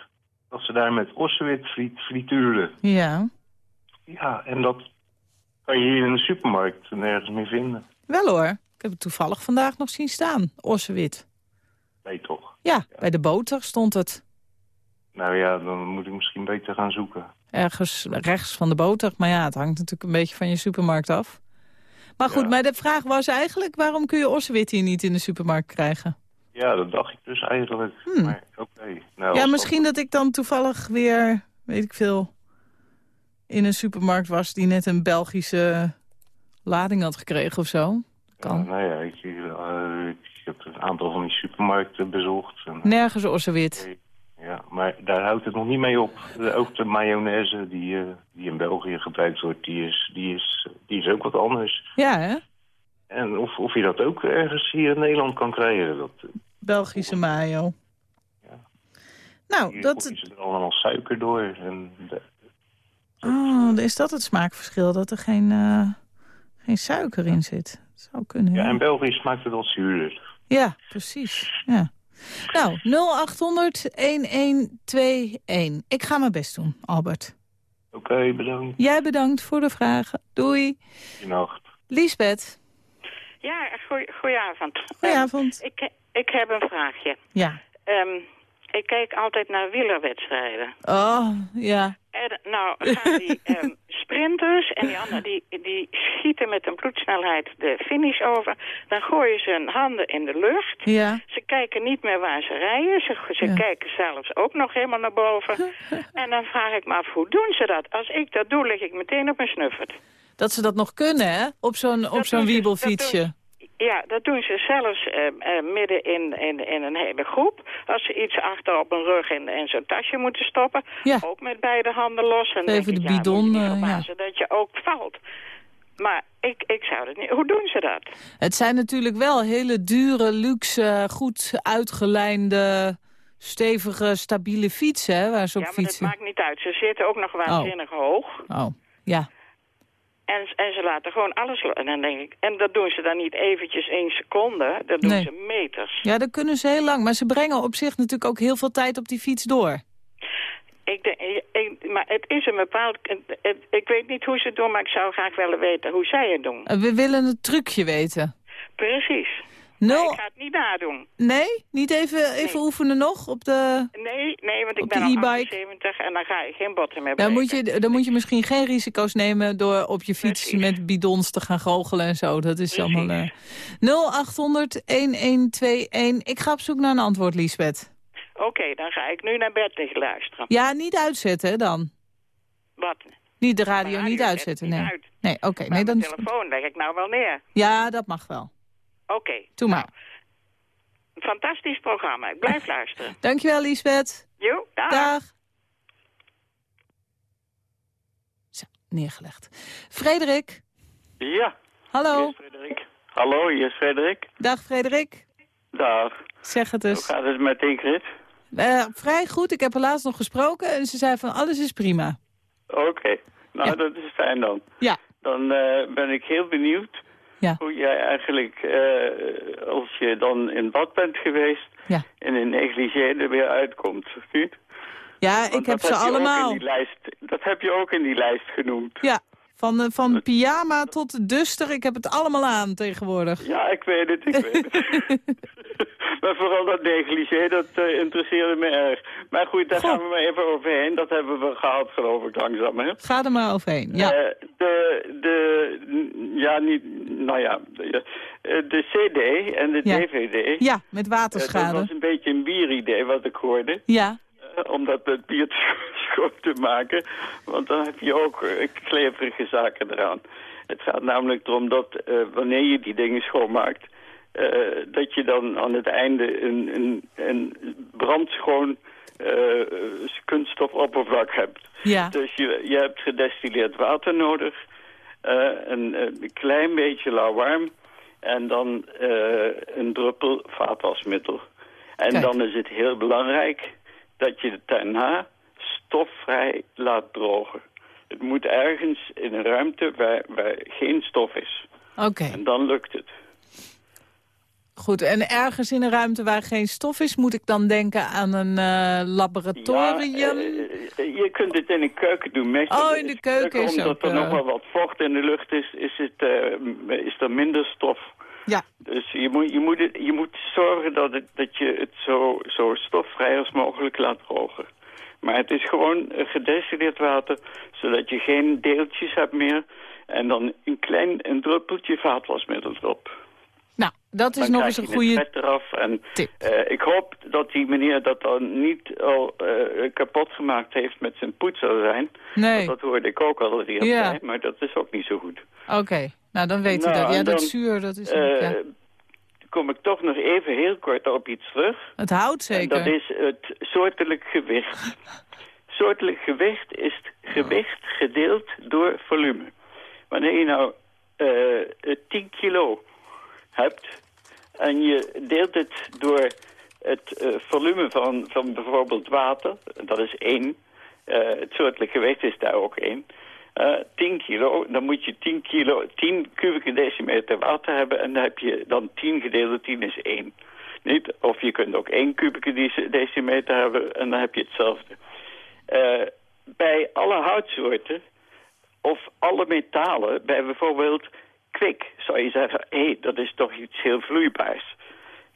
dat ze daar met ossewit friet, frituren. Ja. Ja, en dat kan je hier in de supermarkt nergens meer vinden. Wel hoor. Ik heb het toevallig vandaag nog zien staan. Ossewit. Nee, toch? Ja, bij de boter stond het. Nou ja, dan moet ik misschien beter gaan zoeken. Ergens rechts van de boter. Maar ja, het hangt natuurlijk een beetje van je supermarkt af. Maar goed, Ja. maar de vraag was eigenlijk... waarom kun je ossewit hier niet in de supermarkt krijgen? Ja, dat dacht ik dus eigenlijk. Hmm. Maar oké. Nou, ja, misschien dat ik dan toevallig weer, weet ik veel... in een supermarkt was die net een Belgische lading had gekregen of zo. dat- Ja, nou ja, ik, ik heb een aantal van die supermarkten bezocht. En, Nergens ossewit. ja, maar daar houdt het nog niet mee op. De- ook de mayonaise die, eh, die in België gebruikt wordt, die is, die, is, die is ook wat anders. Ja, hè? En of, of je dat ook ergens hier in Nederland kan krijgen, dat... Belgische mayo. Nou, Hier dat... ze er allemaal suiker door. En de- Oh, is dat het smaakverschil? Dat er geen, eh, geen suiker in zit? Zou kunnen, ja, in België smaakt het wat zuurder. Ja, precies. Ja. Nou, 0800-1121. Ik ga mijn best doen, Albert. Oké, bedankt. Jij bedankt voor de vragen. Doei. Goedenacht. Liesbeth. Ja, goeie, goedenavond. Goedenavond. ik, ik heb een vraagje. Ja. Ehm, ik kijk altijd naar wielerwedstrijden. Oh, ja. En, nou, gaan die ehm, sprinters en die anderen die, die schieten met een bloedsnelheid de finish over. Dan gooien ze hun handen in de lucht. Ja. Ze kijken niet meer waar ze rijden. Ze, ze Ja. kijken zelfs ook nog helemaal naar boven. en dan vraag ik me af, hoe doen ze dat? Als ik dat doe, lig ik meteen op mijn snuffert. Dat ze dat nog kunnen, hè? Op zo'n zo'n wiebelfietsje. Ja, dat doen ze zelfs eh, eh, midden in, in, in een hele groep. Als ze iets achter op een rug in, in zo'n tasje moeten stoppen. Ja. Ook met beide handen los. En Even de ik, ja, bidon, eh, ja. verbazen dat je ook valt. Maar ik, ik zou het niet... Hoe doen ze dat? Het zijn natuurlijk wel hele dure, luxe, goed uitgelijnde, stevige, stabiele fietsen, hè, waar ze ja, op maar dat maakt niet uit. Ze zitten ook nog waanzinnig hoog. Oh, ja. En, en ze laten gewoon alles... En dan denk ik... En dat doen ze dan niet eventjes één seconde. Dat doen Nee. ze meters. Ja, dat kunnen ze heel lang. Maar ze brengen op zich natuurlijk ook heel veel tijd op die fiets door. Ik denk, ik, maar het is een bepaald... het- het- ik weet niet hoe ze het doen, maar ik zou graag willen weten hoe zij het doen. Eh, We willen een trucje weten. Precies. Nul... Maar ik ga het niet nadoen. Nee? Niet even, even oefenen nog op de... Nee, nee, want ik ben de al e-bike? 78 en dan ga je geen botten meer Dan moet, je, dan moet je misschien geen risico's nemen door op je fiets met bidons te gaan goochelen en zo. Dat is allemaal... eh 0800-1121. Ik ga op zoek naar een antwoord, Liesbeth. Oké, dan ga ik nu naar bed liggen luisteren. Ja, niet uitzetten hè, dan. Wat? Niet de radio, radio niet zet uitzetten, niet nee. uit. Nee, oké. Nee, dan... telefoon leg ik nou wel neer. Ja, dat mag wel. Oké, Doe maar. fantastisch programma. Ik blijf luisteren. Dankjewel, Liesbeth. Jo, dag. Dag. Zo, neergelegd. Frederik. Ja. Hallo. Hier is Frederik. Hallo, hier is Frederik. Dag, Frederik. Dag. Zeg het eens. Hoe gaat het met Ingrid? Eh, vrij goed. Ik heb haar laatst nog gesproken en ze zei van alles is prima. Oké. Nou, dat is fijn dan. Ja. Dan eh, ben ik heel benieuwd Ja. hoe jij eigenlijk, eh, als je dan in bad bent geweest, Ja. in negligé er weer uitkomt. Niet? Ja, Want ik heb ze allemaal. die lijst, dat heb je ook in die lijst genoemd. Ja, van, eh, van pyjama tot duster. Ik heb het allemaal aan tegenwoordig. Ja, ik weet het, ik weet het. maar vooral dat negligé, dat eh, interesseerde me erg. Maar goed, daar gaan we maar even overheen. Dat hebben we gehad, geloof ik, langzaam, hè? Ga er maar overheen. Ja. Eh, de, de, ja, niet, nou ja, de, eh, de CD en de Ja. DVD. ja, met eh, dat waterschade. was een beetje een bieridee wat ik hoorde. Ja. Eh, om dat met bier schoon te maken. Want dan heb je ook eh, kleverige zaken eraan. Het gaat namelijk erom dat eh, wanneer je die dingen schoonmaakt... eh, dat je dan aan het einde een, een, een brandschoon kunststofoppervlak hebt. Ja. Dus je, je hebt gedestilleerd water nodig, een, een klein beetje lauwarm en dan een druppel vaatwasmiddel. En Kijk. dan is het heel belangrijk dat je het daarna stofvrij laat drogen. Het moet ergens in een ruimte waar, waar geen stof is. Oké, En dan lukt het. goed. En ergens in een ruimte waar geen stof is... moet ik dan denken aan een eh, laboratorium? Eh, Je kunt het in een keuken doen. Meestal Oh, in de keuken is Omdat ook, er eh, nog wel wat vocht in de lucht is, is, het, eh, is er minder stof. Ja. Dus je moet, je moet, je moet zorgen dat, het, dat je het zo, zo stofvrij als mogelijk laat drogen. Maar het is gewoon gedestilleerd water, zodat je geen deeltjes hebt meer. En dan een klein een druppeltje vaatwasmiddel erop. Nou, dat is Dan nog eens een het goede... vet eraf. En eh, ik hoop dat die meneer dat dan niet al eh, kapot gemaakt heeft met zijn poetserzijn. Nee. Want dat hoorde ik ook al dat hij Ja. maar dat is ook niet zo goed. Oké, nou dan weet Nou, u dat. Ja, en dat dan, zuur, dat is... eh, ja. kom ik toch nog even heel kort op iets terug. Het houdt En zeker. dat is het soortelijk gewicht. soortelijk gewicht is het gewicht gedeeld door volume. Wanneer je nou eh 10 kilo en je deelt het door het eh, volume van, van bijvoorbeeld water, dat is 1. het soortelijk gewicht is daar ook 1. Eh 10 kilo, dan moet je 10 kilo, 10 kubieke decimeter water hebben en dan heb je dan 10 gedeeld door 10 is 1. Niet? Of je kunt ook 1 kubieke deci- decimeter hebben en dan heb je hetzelfde. Eh, bij alle houtsoorten of alle metalen, bij bijvoorbeeld kwik, zou je zeggen, hé, dat is toch iets heel vloeibaars.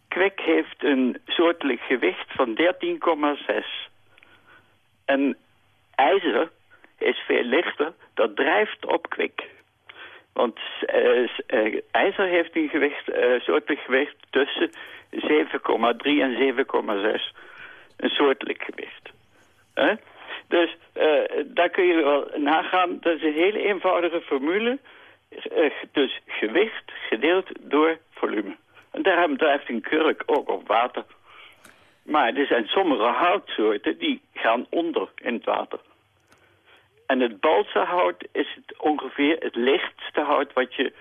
Kwik heeft een soortelijk gewicht van 13,6. En ijzer is veel lichter, dat drijft op kwik. Want eh, eh, ijzer heeft een gewicht, eh, soortelijk gewicht tussen 7,3 en 7,6. Een soortelijk gewicht. Dus daar kun je wel nagaan. Dat is een hele eenvoudige formule. Eh, dus gewicht gedeeld door volume. En daarom drijft een kurk ook op water. Maar er zijn sommige houtsoorten die gaan onder in het water. En het balsahout is het ongeveer het lichtste hout wat je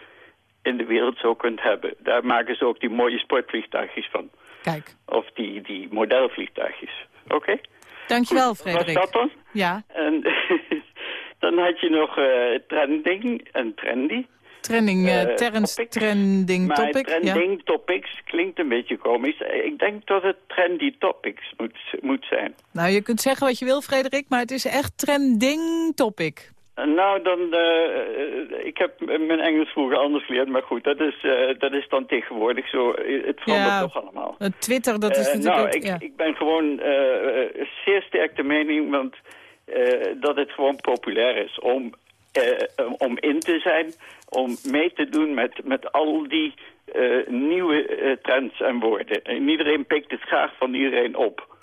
in de wereld zo kunt hebben. Daar maken ze ook die mooie sportvliegtuigjes van. Kijk. Of die, die modelvliegtuigjes. Oké? Dankjewel, Goed, Frederik. Was dat dan? Ja. En dan had je nog eh, trending en trendy. Trending, Eh, Terrence topics. Trending maar Topic. ja. trending topics klinkt een beetje komisch. Ik denk dat het trendy topics moet, moet zijn. Nou, je kunt zeggen wat je wil, Frederik, maar het is echt Trending Topic. Nou, dan, ik heb mijn Engels vroeger anders geleerd, maar goed, dat is, dat is dan tegenwoordig zo. Het verandert Ja, toch allemaal. Twitter, dat is natuurlijk nou, ook... ik, ja. ik ben gewoon zeer sterk de mening, want dat het gewoon populair is om, eh, om in te zijn, om mee te doen met, met al die eh, nieuwe eh, trends en woorden. En iedereen pikt het graag van iedereen op.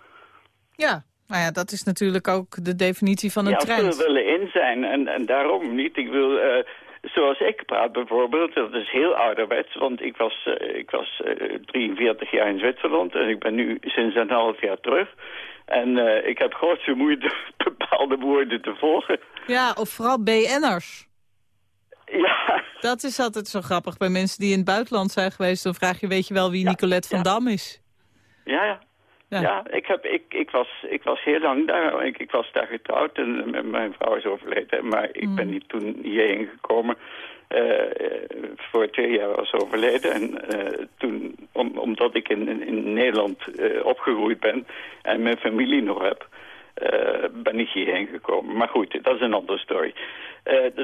ja, nou ja, dat is natuurlijk ook de definitie van een ja, trend. veel willen in zijn en, en daarom niet. Ik wil, eh, zoals ik praat bijvoorbeeld, dat is heel ouderwets, want ik was, eh, ik was eh, 43 jaar in Zwitserland en ik ben nu sinds een half jaar terug. En eh, ik heb grootste moeite bepaalde woorden te volgen. Ja, of vooral BN'ers. Ja. Dat is altijd zo grappig bij mensen die in het buitenland zijn geweest. Dan vraag je, weet je wel wie Nicolette van Dam is? Ja, ja. Ja, ik, heb, ik, ik, was, ik was heel lang daar. Ik, ik was daar getrouwd en mijn vrouw is overleden. Maar ik ben niet toen hierheen gekomen. Eh, voor twee jaar was overleden. En eh, toen, om, omdat ik in, in, Nederland eh, opgegroeid ben en mijn familie nog heb, ben ik hierheen gekomen. Maar goed, dat is een andere story.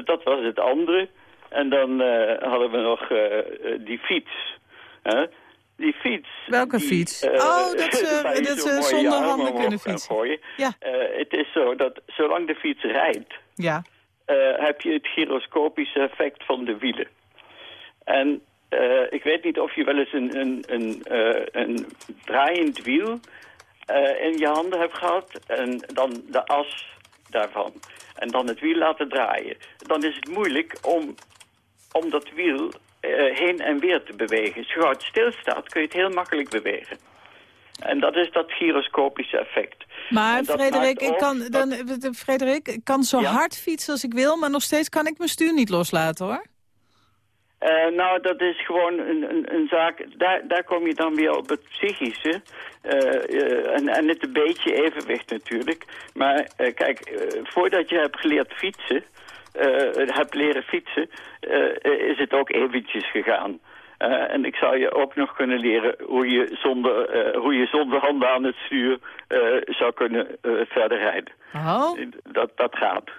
Dat was het andere. En dan hadden we nog die fiets. Die fiets. Welke die, fiets? oh, dat ze, dat ze zonder handen kunnen fietsen. Ja. Het is zo dat zolang de fiets rijdt, Ja. Eh, heb je het gyroscopische effect van de wielen. En eh, ik weet niet of je wel eens een, een, een, eh, een draaiend wiel in je handen hebt gehad en dan de as daarvan. En dan het wiel laten draaien. Dan is het moeilijk om, om dat wiel heen en weer te bewegen. Als het stilstaat kun je het heel makkelijk bewegen. En dat is dat gyroscopische effect. Maar Frederik, ik kan, dan, eh, Frederik, ik kan zo Ja? hard fietsen als ik wil, maar nog steeds kan ik mijn stuur niet loslaten, hoor. Eh, nou, dat is gewoon een, een, een zaak, daar, daar kom je dan weer op het psychische. Eh, en, en het een beetje evenwicht natuurlijk. Maar kijk, voordat je hebt geleerd fietsen, hebt leren fietsen, is het ook eventjes gegaan. Eh, en ik zou je ook nog kunnen leren hoe je zonder, eh, hoe je zonder handen aan het stuur eh, zou kunnen verder rijden. Oh. Dat, dat gaat.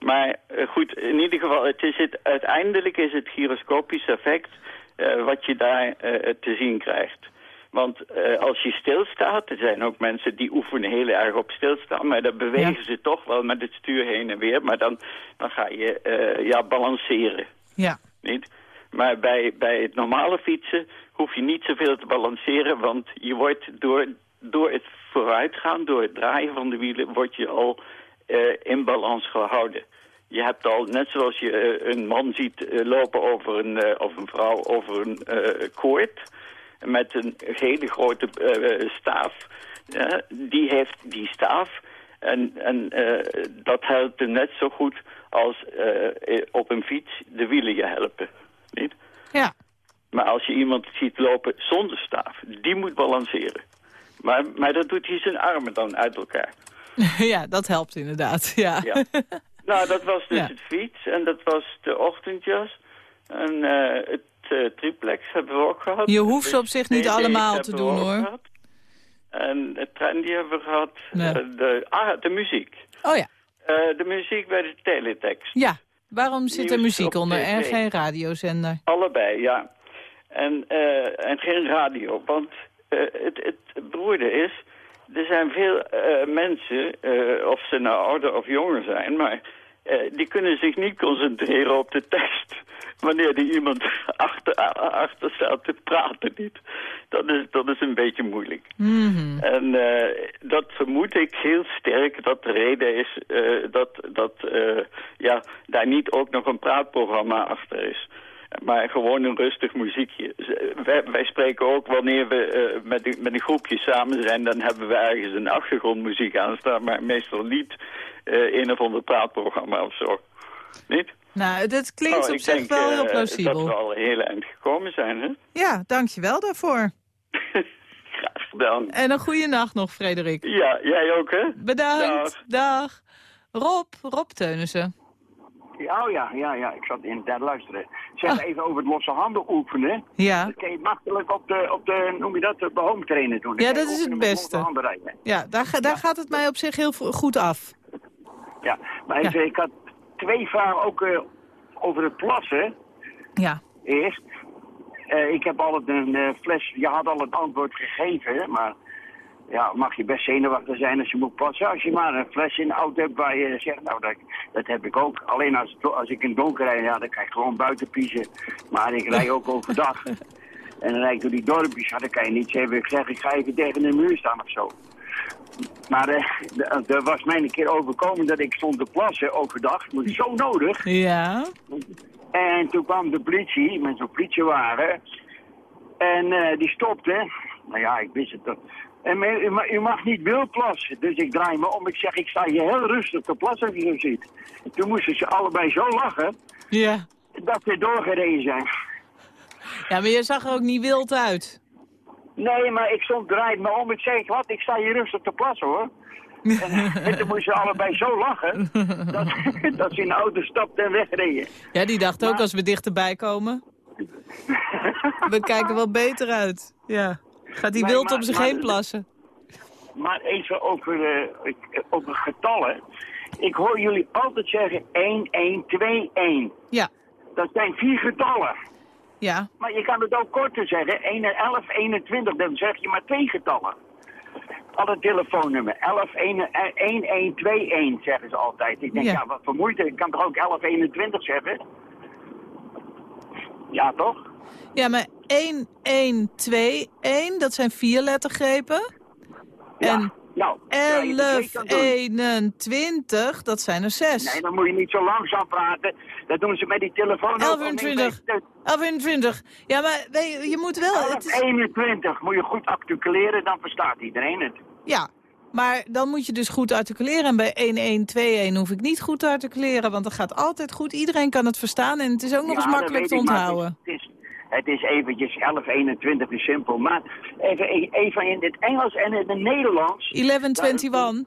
Maar goed, in ieder geval, het is het, uiteindelijk is het gyroscopisch effect wat je daar te zien krijgt. Want als je stilstaat, er zijn ook mensen die oefenen heel erg op stilstaan, maar dan bewegen ze toch wel met het stuur heen en weer, maar dan, dan ga je ja, balanceren. Ja. Niet? Maar bij, bij het normale fietsen hoef je niet zoveel te balanceren, want je wordt door, door het vooruitgaan, door het draaien van de wielen, word je al eh, in balans gehouden. Je hebt al, net zoals je eh, een man ziet eh, lopen over een, of een vrouw over een koord met een hele grote staaf. die heeft die staaf en, en dat helpt hem net zo goed als op een fiets de wielen je helpen. Niet? Ja. Maar als je iemand ziet lopen zonder staaf, die moet balanceren. Maar, maar dat doet hij zijn armen dan uit elkaar. ja, dat helpt inderdaad. Ja. Ja. nou, dat was dus Ja. het fiets en dat was de ochtendjas. En eh, het eh, triplex hebben we ook gehad. Je hoeft ze op zich niet allemaal te doen, hoor. gehad. En het trendy hebben we gehad. Nee. Eh, de, ah, de muziek. Oh ja. De muziek bij de teletext. Ja. Waarom zit er muziek onder en geen radiozender? Allebei, ja. En, eh, en geen radio. Want eh, het, het beroerde is, er zijn veel eh, mensen, of ze nou ouder of jonger zijn, maar eh, die kunnen zich niet concentreren op de tekst. Wanneer die iemand achter, achter staat te praten niet. Dat is, dat is een beetje moeilijk. Mhm. En eh, dat vermoed ik heel sterk dat de reden is eh, dat, dat ja, daar niet ook nog een praatprogramma achter is. Maar gewoon een rustig muziekje. Wij, wij spreken ook wanneer we eh, met, een- met een groepje samen zijn... dan hebben we ergens een achtergrondmuziek aanstaan... maar meestal niet eh, een of ander praatprogramma of zo. Niet? Nou, dat klinkt Nou, op zich denk, wel eh, heel plausibel. dat we al een hele eind gekomen zijn, hè? Ja, dankjewel daarvoor. Graag gedaan. En een goede nacht nog, Frederik. Ja, jij ook, hè? Bedankt. Dag. Rob, Rob Teunissen. Ja, oh ja, ja, ja, ik zat in te luisteren. zeg Ah. even over het losse handen oefenen. Ja. Dat kun je makkelijk op de, op de noem je dat, op de home trainer doen. Dan Ja, dat is het beste. Ja, daar, daar gaat het mij op zich heel goed af. Ja, maar even, ik had twee vragen ook eh, over het plassen. Ja. Eerst, eh, ik heb altijd een eh, fles, je had al het antwoord gegeven, maar ja, mag je best zenuwachtig zijn als je moet plassen. Als je maar een fles in de auto hebt waar je zegt, nou dat, dat heb ik ook. Alleen als, als ik in het donker rijd, ja, dan kan ik gewoon buiten piezen. Maar ik rij ook overdag. En dan rijd ik door die dorpjes, ja, dan kan je niet zeggen, ik zeg, ik ga even tegen de muur staan of zo. Maar d- er was mij een keer overkomen dat ik stond te plassen overdag. Dat is zo nodig. Ja. En toen kwam de politie met zo'n politiewagen. En eh, die stopte. Nou ja, ik wist het toch. En u, ma- u mag niet wild plassen. Dus ik draai me om. Ik zeg, ik sta hier heel rustig te plassen als je zo ziet. En toen moesten ze allebei zo lachen. Ja. Dat ze doorgereden zijn. Ja, maar je zag er ook niet wild uit. Nee, maar ik stond, draaide me om. Ik zeg, wat, ik sta hier rustig te plassen hoor. en, en toen moesten ze allebei zo lachen. dat, dat ze in de auto stapten en wegreden. Ja, die dacht ook als we dichterbij komen. We kijken wel beter uit. Ja. Gaat die wild maar- om zich maar- heen plassen? Maar even over, eh, ik- over getallen. Ik hoor jullie altijd zeggen 1, 1, 2, 1. Ja. Dat zijn vier getallen. Ja. Maar je kan het ook korter zeggen. 1 en 11, 21. Dan zeg je maar twee getallen. Al het telefoonnummer. 11, 1, 1, 1, 2, 1 zeggen ze altijd. Ik denk, Ja. ja, wat voor moeite. Ik kan toch ook 11, 21 zeggen? Ja, toch? Ja, maar 1, 1, 2, 1, dat zijn vier lettergrepen. En Nou, ja, je 11, weet dat doen. 21, dat zijn er zes. Nee, dan moet je niet zo langzaam praten. Dat doen ze met die telefoon. ook. 11, Oh, nee, 21. nee, 11, 21. Ja, maar je, moet wel... 11, Het is, 21. Moet je goed articuleren, dan verstaat iedereen het. ja, maar dan moet je dus goed articuleren. En bij 1, 1, 2, 1 hoef ik niet goed te articuleren, want dat gaat altijd goed. Iedereen kan het verstaan en het is ook nog Ja, eens makkelijk te ik, onthouden. Het is, het is eventjes 11, 21 is simpel. Maar even, even in het Engels en in het Nederlands. 11, 21.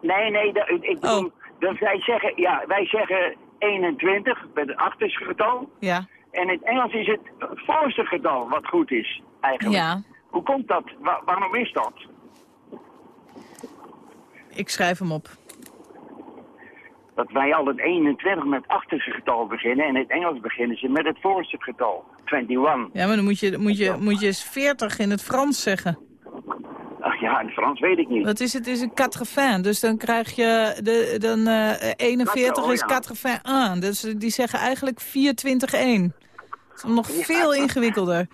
Nee, nee, dat, ik Oh. bedoel, dat wij zeggen, ja, wij zeggen 21 met het achterste getal. Ja. En in het Engels is het het voorste getal wat goed is, eigenlijk. Ja. Hoe komt dat? Wa- waarom is dat? Ik schrijf hem op. Dat wij altijd 21 met het achterste getal beginnen. En in het Engels beginnen ze met het voorste getal. 21. Ja, maar dan moet je, moet je, moet je eens 40 in het Frans zeggen. Ach ja, in het Frans weet ik niet. Dat is het is een quatre dus dan krijg je de, dan eh 41 oh is ja. quatre aan. Dus die zeggen eigenlijk 24 1. Dat is nog veel ingewikkelder.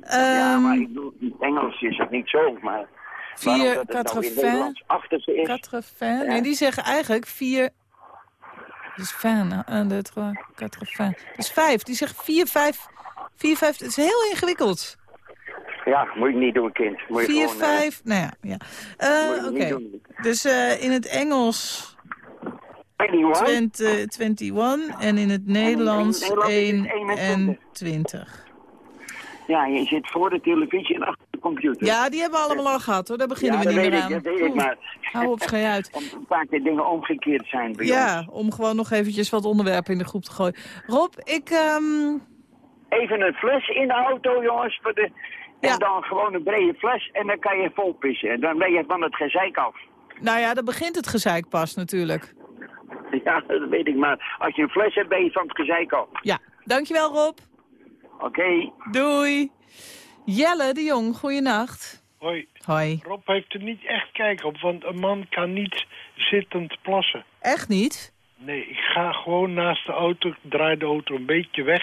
ja, Ehm, maar ik bedoel, in het Engels is het niet zo. Maar waarom Vier dat het nou in quatre-fin. Nederlands achterste is. Quatre-fin. Nee, die zeggen eigenlijk vier... Dus fan, un, deux, trois, quatre-fin. Dus vijf. Die zeggen vier, vijf, vier, vijf. Het is heel ingewikkeld. Ja, moet je niet doen, kind. Moet je Vier, gewoon, eh, vijf, nou ja. ja. Eh, Oké, dus eh, in het Engels 21. 20, 21 en in het Nederlands Nederlands is het 1 en 20. Ja, je zit voor de televisie en achter de computer. Ja, die hebben we allemaal al gehad hoor, daar beginnen Ja, we niet meer ik, aan. dat weet ik, maar... Hou op, schei uit. Om een paar keer dingen omgekeerd zijn bij ons. Ja, om gewoon nog eventjes wat onderwerpen in de groep te gooien. Rob, ik... ehm, Even een fles in de auto, jongens. Voor de... En dan gewoon een brede fles en dan kan je vol pissen. En dan ben je van het gezeik af. Nou ja, dan begint het gezeik pas natuurlijk. Ja, dat weet ik. Maar als je een fles hebt, ben je van het gezeik af. Ja, dankjewel Rob. Oké. Doei. Jelle de Jong, goeienacht. Hoi. Hoi. Rob heeft er niet echt kijk op, want een man kan niet zittend plassen. Echt niet? Nee, ik ga gewoon naast de auto, ik draai de auto een beetje weg,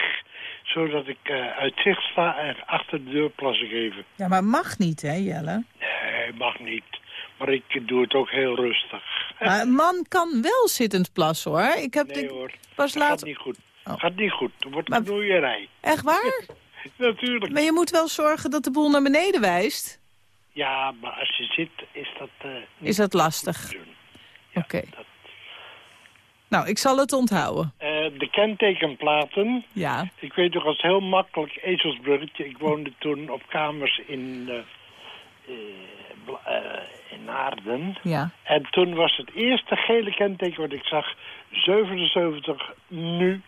zodat ik eh, uit zicht sta en achter de deur plassen geven. Ja, maar mag niet hè Jelle? Nee, mag niet. Maar ik doe het ook heel rustig. Maar een man kan wel zittend plassen hoor. Ik heb Nee hoor, pas dat laat... gaat niet goed. Gaat niet goed, er wordt een knoeierij. Echt waar? Natuurlijk. Maar je moet wel zorgen dat de boel naar beneden wijst. Ja, maar als je zit, is dat... eh, Is dat lastig? Oké. Nou, ik zal het onthouden. Eh, de kentekenplaten. Ja. Ik weet nog als heel makkelijk ezelsbruggetje. Ik woonde toen op kamers in, eh, in Naarden. Ja. En toen was het eerste gele kenteken wat ik zag 77 nu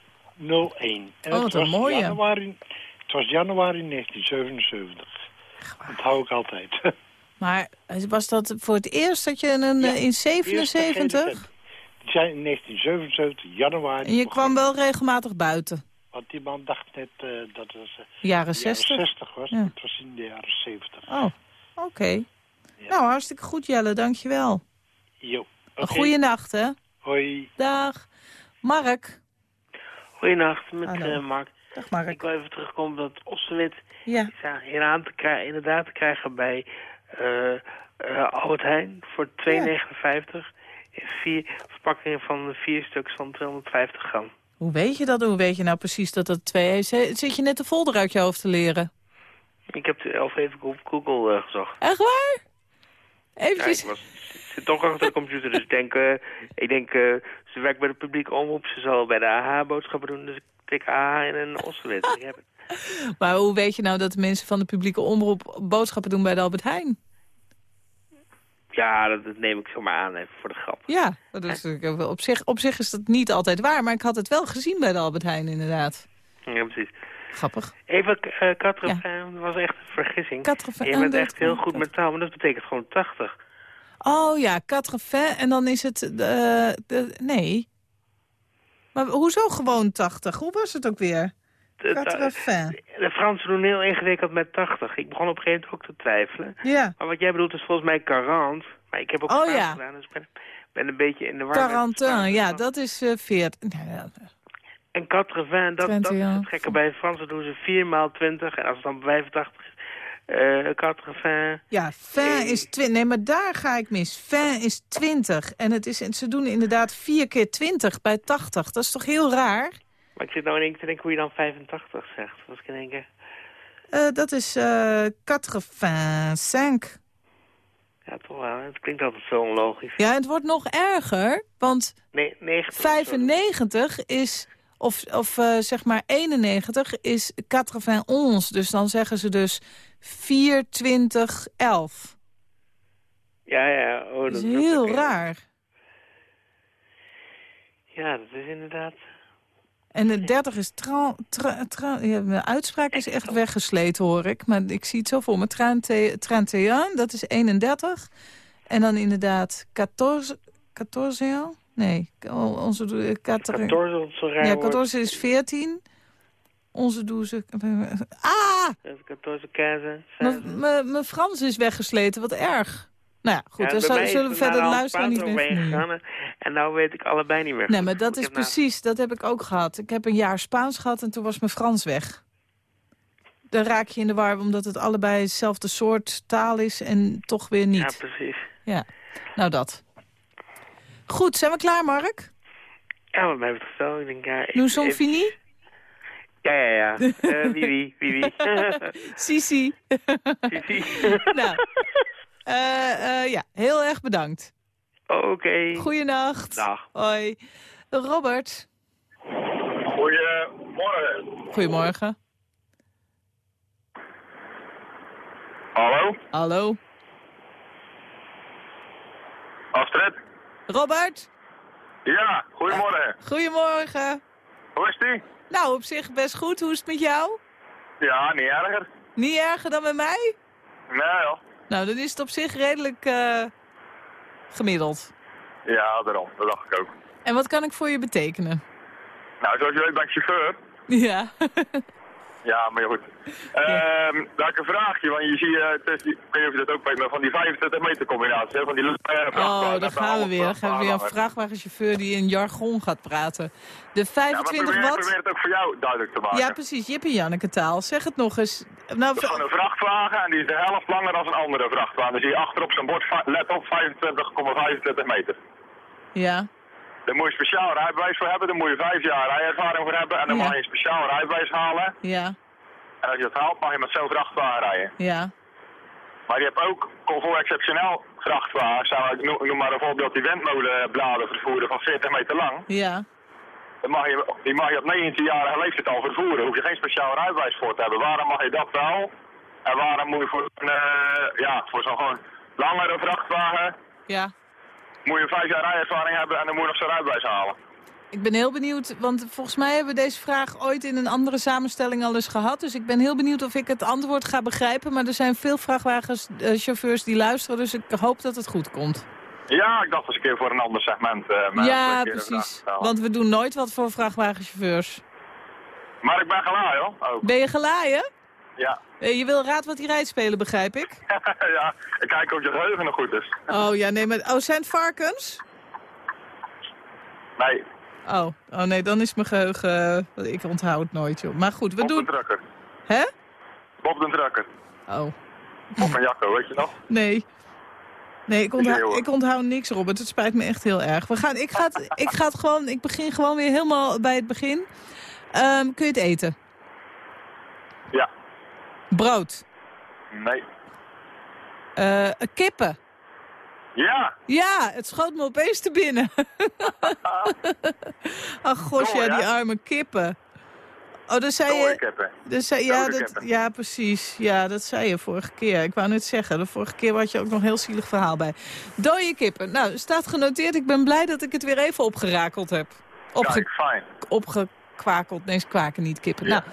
01. En Oh, een was mooie. Januari, het was januari 1977. Dat hou ik altijd. Maar was dat voor het eerst dat je een, eh, in 77? Die zijn in 1977, januari. En je kwam wel regelmatig buiten? Want die man dacht net eh, dat het eh, Jaren de 60? 60 was. Ja. Het was in de jaren 70. Oh, oké. Nou, hartstikke goed Jelle, dankjewel. Jo. Een goeie nacht, hè? Hoi. Dag. Mark. Goedenacht, met eh, Mark. Ik wil even terugkomen op dat Osterwit. Ja. Aan te krijgen, inderdaad te krijgen bij eh, Albert Heijn voor 2,59. In vier verpakkingen van vier stuks van 250 gram. Hoe weet je dat? Hoe weet je nou precies dat dat twee is? Zit je net de folder uit je hoofd te leren? Ik heb het elf even op Google eh, gezocht. Echt waar? Ja, ik was, zit toch achter de computer, dus ik denk, eh, ik denk eh, ze werkt bij de publieke omroep. Ze zal bij de AH boodschappen doen, dus ik tik AH in een Osterwit. Ik heb het. Maar hoe weet je nou dat de mensen van de publieke omroep boodschappen doen bij de Albert Heijn? Ja, dat, dat neem ik zomaar aan, even voor de grap. Ja, dat is op zich, op zich is dat niet altijd waar, maar ik had het wel gezien bij de Albert Heijn inderdaad. Ja, precies. Grappig. Even, uh, was echt een vergissing. Je bent echt heel goed met taal, maar dat betekent gewoon 80. Oh ja, quatre vin en dan is het... eh, de, nee. Maar hoezo gewoon 80? Hoe was het ook weer? De, Fransen doen heel ingewikkeld met 80. Ik begon op een gegeven moment ook te twijfelen. Ja. Maar wat jij bedoelt is volgens mij 40. Maar ik heb ook Oh, ja. gedaan, dus ik ben, ben een beetje in de war. met Quarantaine, ja, dat is eh 40. Nou, ja, En 80, dat, dat is 21. het gekke. Bij de Fransen doen ze 4 maal 20. En als het dan 85 eh 80. Ja, fin is 20. Nee, maar daar ga ik mis. Fin is 20. En, het is, ze doen inderdaad 4 keer 20 bij 80. Dat is toch heel raar? Maar ik zit nou in één keer te denken hoe je dan 85 zegt. Dat ik in één keer... Eh, dat is eh 85. Ja, toch wel. Het klinkt altijd zo onlogisch. Ja, het wordt nog erger, want Nee, 90. 95 is, of, of eh, zeg maar 91 is 91. Dus dan zeggen ze dus 42011. Ja, ja. Oh, Dat is dat heel oké. raar. Ja, dat is inderdaad... En de 30 is tra- ja, mijn uitspraak is echt weggesleten, hoor ik. Maar ik zie het zo voor me. 31, dat is 31. En dan inderdaad 14, 14 Nee, onze doe- eh, 14 14 dat zo raar Ja, woord. 14 is 14. Onze doeze... Ah! 14, 15, Mijn- Frans is weggesleten, wat erg. Nou ja, goed, Ja, is zullen we verder luisteraar niet meer gegaan, En nou weet ik allebei niet meer. Nee, goed. maar dat Ik is precies, dat heb ik ook gehad. Ik heb een jaar Spaans gehad en toen was mijn Frans weg. Dan raak je in de war, omdat het allebei hetzelfde soort taal is en toch weer Ja, niet. precies. Ja, nou dat. Goed, zijn we klaar, Mark? Ja, wat mij betreft wel. Ik denk, ja... ik- Nous sommes even- fini? Ja, ja, ja. Eh, wie, wie, wie, wie. Sisi. Sisi. nou, eh, eh, ja, heel erg bedankt. Oké. Goeienacht. Dag. Hoi. Robert. Goedemorgen. Goedemorgen. Hallo? Hallo. Astrid? Robert. Ja, goedemorgen. Goedemorgen. Hoe is die? Nou, op zich best goed. Hoe is het met jou? Ja, niet erger. Niet erger dan met mij? Nee joh. Nou, dan is het op zich redelijk eh, gemiddeld. Ja, daarom. Dat dacht ik ook. En wat kan ik voor je betekenen? Nou, zoals je weet ben ik chauffeur. Ja. Ja, maar ja, goed. Ehm daar heb ik een vraagje, want je ziet, is die- ik weet niet of je dat ook weet, maar van die 25 meter combinatie, hè, van die uh, Oh, daar gaan we weer. Dan gaan we weer een vrachtwagenchauffeur die in jargon gaat praten. De Ja, maar 25 probeer, het ook voor jou duidelijk te maken. Ja, precies. Jip en Janneke taal. Zeg het nog eens. Nou, Dat is een vrachtwagen en die is de helft langer dan een andere vrachtwagen. Dan zie je achter op zijn bord, let op, 25,25 meter. ja. Daar moet je speciaal rijbewijs voor hebben, daar moet je vijf jaar rijervaring voor hebben en dan Ja. mag je een speciaal rijbewijs halen. Ja. En als je dat haalt, mag je met zo'n vrachtwagen rijden. Ja. Maar je hebt ook comfort exceptioneel vrachtwagens. Nou, ik noem, noem maar een voorbeeld die windmolenbladen vervoeren van 40 meter lang. Ja. Dan mag je, die mag je op 19-jarige leeftijd al vervoeren. Hoef je geen speciaal rijbewijs voor te hebben. Waarom mag je dat wel? En waarom moet je voor, een, eh, ja, voor zo'n gewoon langere vrachtwagen... Ja. Moet je vijf jaar rijervaring hebben en dan moet je nog zo'n rijbewijs halen. Ik ben heel benieuwd, want volgens mij hebben we deze vraag ooit in een andere samenstelling al eens gehad. Dus ik ben heel benieuwd of ik het antwoord ga begrijpen. Maar er zijn veel vrachtwagenchauffeurs die luisteren, dus ik hoop dat het goed komt. Ja, ik dacht eens een keer voor een ander segment. eh, ja, precies. Want we doen nooit wat voor vrachtwagenchauffeurs. Maar ik ben gelaai hoor, ook. Ben je gelaaien? Ja. Eh, Je wil raad wat die rijdt spelen, begrijp ik? ja, ik kijk of je geheugen nog goed is. Oh ja, nee, maar... Oh, zijn het varkens? Nee, Oh, oh nee, dan is mijn geheugen... eh, Ik onthoud het nooit, joh. Maar goed, we Bob doen... de Drukker. Hè? Bob de Drukker. Oh, Bob van Jacco, weet je nog? nee. Nee, ik onthoud, ik onthoud niks, Robert. Het spijt me echt heel erg. We gaan, ik, ga het, ik, ga het gewoon, ik begin gewoon weer helemaal bij het begin. Ehm, kun je het eten? Ja. Brood. Nee. Eh, kippen. Ja. Ja, het schoot me opeens te binnen. Ach gosh, ja, die arme kippen. Oh, dat zei je... Dat zei, ja, dat, ja, precies. Ja, dat zei je vorige keer. Ik wou net zeggen, de vorige keer had je ook nog een heel zielig verhaal bij. Dode kippen. Nou, staat genoteerd. Ik ben blij dat ik het weer even opgerakeld heb. Opge fijn. opgekwakeld. Nee, ze kwaken niet kippen. Ja,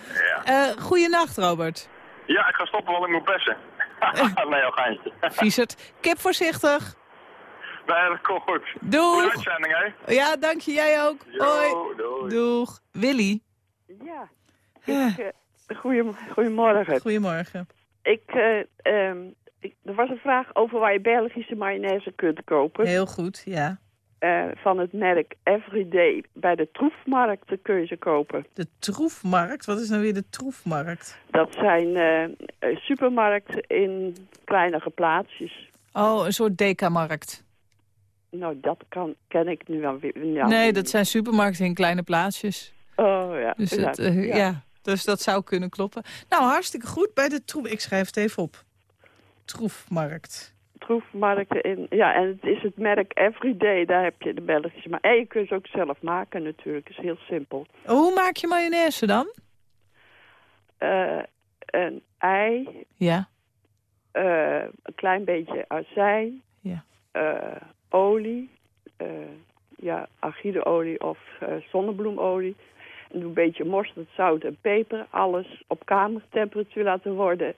Nou, eh goeienacht, Robert. Ja, ik ga stoppen, want ik moet persen. nee, al geintje. Viezert. Kip voorzichtig. Nee, dat komt goed. Doeg. Goeie uitzending, hè? Ja, dank je. Jij ook. Jo, Hoi. doei. Doeg. Willy. Ja. Ik, eh, goedemorgen. Goedemorgen. Ik, eh, ehm, ik, er was een vraag over waar je Belgische mayonaise kunt kopen. Heel goed, ja. Eh, van het merk Everyday. Bij de troefmarkten kun je ze kopen. De troefmarkt? Wat is nou weer de troefmarkt? Dat zijn eh, supermarkten in kleinere plaatsjes. Oh, een soort dekamarkt. Nou, dat kan, ken ik nu wel weer. nou, nee, dat zijn supermarkten in kleine plaatsjes. Oh ja. Dus, ja, het, eh, ja. dus dat zou kunnen kloppen. Nou, hartstikke goed bij de troef. Ik schrijf het even op. Troefmarkt. Troefmarkten in. Ja, en het is het merk Everyday. Daar heb je de Belgische. Maar en je kunt ze ook zelf maken natuurlijk. is heel simpel. Oh, hoe maak je mayonaise dan? Eh, een ei, Ja. eh, een klein beetje azijn, Ja. eh, olie, ja, argideolie of zonnebloemolie. En een beetje mosterd, zout en peper. Alles op kamertemperatuur laten worden.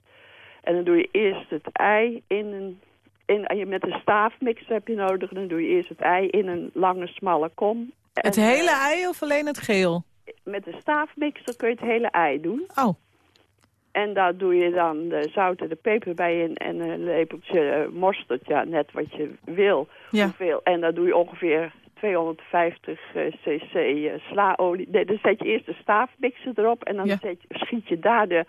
En dan doe je eerst het ei in een... In, met een staafmixer heb je nodig. Dan doe je eerst het ei in een lange, smalle kom. Het En, hele eh, ei of alleen het geel? met de staafmixer kun je het hele ei doen. Oh. En daar doe je dan de zout en de peper bij in en een lepeltje eh, mosterd, ja, net wat je wil. Ja. Hoeveel. En daar doe je ongeveer 250 eh, cc slaolie. Nee, dan zet je eerst de staafmixer erop en dan Ja. zet je, schiet je daar de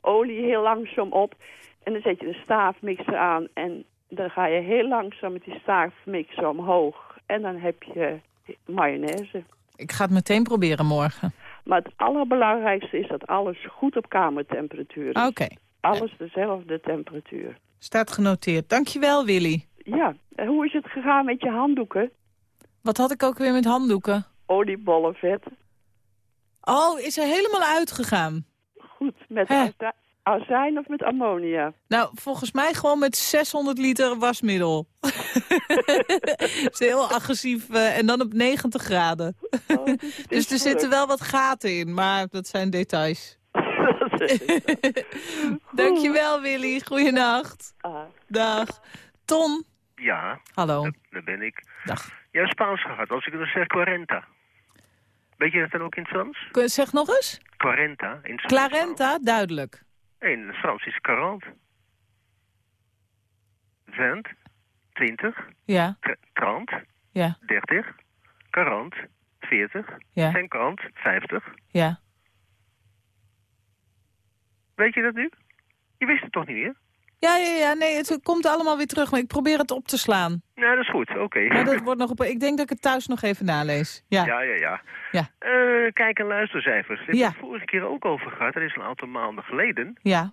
olie heel langzaam op. En dan zet je de staafmixer aan en dan ga je heel langzaam met die staafmixer omhoog. En dan heb je mayonaise. Ik ga het meteen proberen morgen. Maar het allerbelangrijkste is dat alles goed op kamertemperatuur is. Oké. Alles dezelfde temperatuur. Staat genoteerd. Dankjewel, Willy. Ja, en hoe is het gegaan met je handdoeken? Wat had ik ook weer met handdoeken? Oliebollenvet. Oh, is er helemaal uitgegaan? Goed, met azijn of met ammonia? Nou, volgens mij gewoon met 600 liter wasmiddel. is heel agressief eh, en dan op 90 graden. dus er zitten wel wat gaten in, maar dat zijn details. Dankjewel, Willy. Goeienacht. Dag. Ton. Ja, Hallo. daar ben ik. Dag. Je hebt Spaans gehad, als ik dan zeg 40. Weet je dat dan ook in het Frans? Kun- Zeg nog eens. 40 in het Clarenta, duidelijk. Nee, in het Frans is 40. 20, 20, Ja, 30, ja, 30, 40, 40, Ja. 50, 50. ja. Weet je dat nu? Je wist het toch niet meer? Ja, ja, ja, nee, het komt allemaal weer terug, maar ik probeer het op te slaan. Ja, dat is goed, oké. Maar dat wordt nog op, ik denk dat ik het thuis nog even nalees. Ja, Ja, ja, ja. Ja. Eh, kijk, en luistercijfers. Daar heb Ja. ik het vorige keer ook over gehad. Dat is een aantal maanden geleden. ja,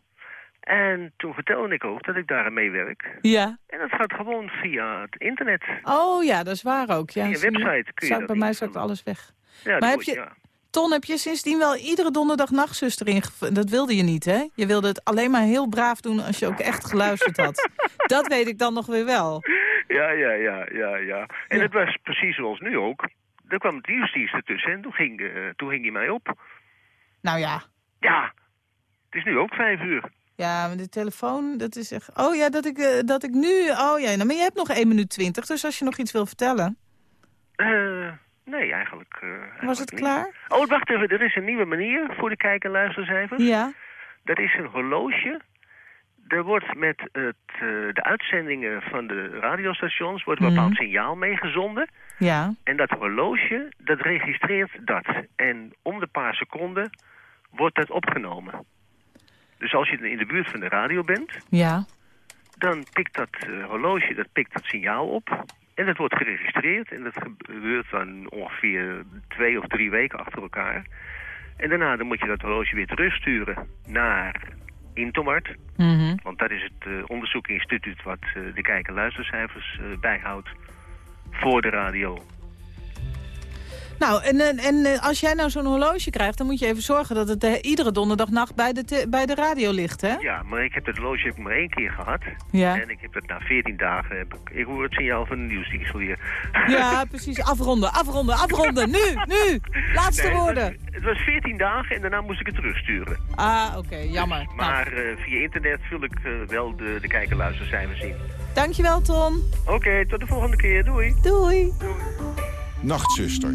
En toen vertelde ik ook dat ik daar aan meewerk. ja. En dat gaat gewoon via het internet. Oh ja, dat is waar ook. Ja, Via je. website kun je dat Bij mij zakt alles weg. Ja, maar dat heb moet- je, ja. Ton, heb je sindsdien wel iedere donderdag nachtzuster ingevoerd? Dat wilde je niet, hè? Je wilde het alleen maar heel braaf doen als je ook echt geluisterd had. dat weet ik dan nog weer wel. Ja, ja, ja, ja, ja. En het was precies zoals nu ook. er kwam het nieuwsdienst ertussen en toen ging, eh, toen ging hij mij op. Nou ja. Ja, het is nu ook vijf uur. Ja, maar de telefoon, dat is echt... Oh ja, dat ik, eh, dat ik nu... Oh ja, nou, maar je hebt nog 1 minuut 20, dus als je nog iets wil vertellen... Eh, nee, eigenlijk, eh, eigenlijk Was het niet. klaar? Oh, wacht even, er is een nieuwe manier voor de kijk- en luistercijfers. Ja. Dat is een horloge. Er wordt met het, eh, de uitzendingen van de radiostations wordt een Mhm. bepaald signaal meegezonden. Ja. En dat horloge, dat registreert dat. En om de paar seconden wordt dat opgenomen. Dus als je in de buurt van de radio bent, Ja. dan pikt dat eh, horloge dat, pikt dat signaal op. En dat wordt geregistreerd. En dat gebeurt dan ongeveer twee of drie weken achter elkaar. En daarna dan moet je dat horloge weer terugsturen naar Intomart. Mhm. Want dat is het uh, onderzoekinstituut wat uh, de kijk- en luistercijfers uh, bijhoudt voor de radio. Nou, en, en, en als jij nou zo'n horloge krijgt, dan moet je even zorgen dat het iedere donderdagnacht bij de, bij de radio ligt, hè? Ja, maar ik heb dat horloge heb ik maar één keer gehad. Ja. En ik heb dat na 14 dagen, heb ik, ik hoor het signaal van de nieuwsdienst weer. Ja, precies. Afronden, afronden, afronden. Nu, nu. Laatste Nee, woorden. Het was, het was 14 dagen en daarna moest ik het terugsturen. Ah, oké. Okay, jammer. Maar nou. uh, via internet vul ik uh, wel de, de kijk- en luistercijfers in. Dankjewel, Tom. Oké, okay, tot de volgende keer. Doei. Doei. Nachtzuster.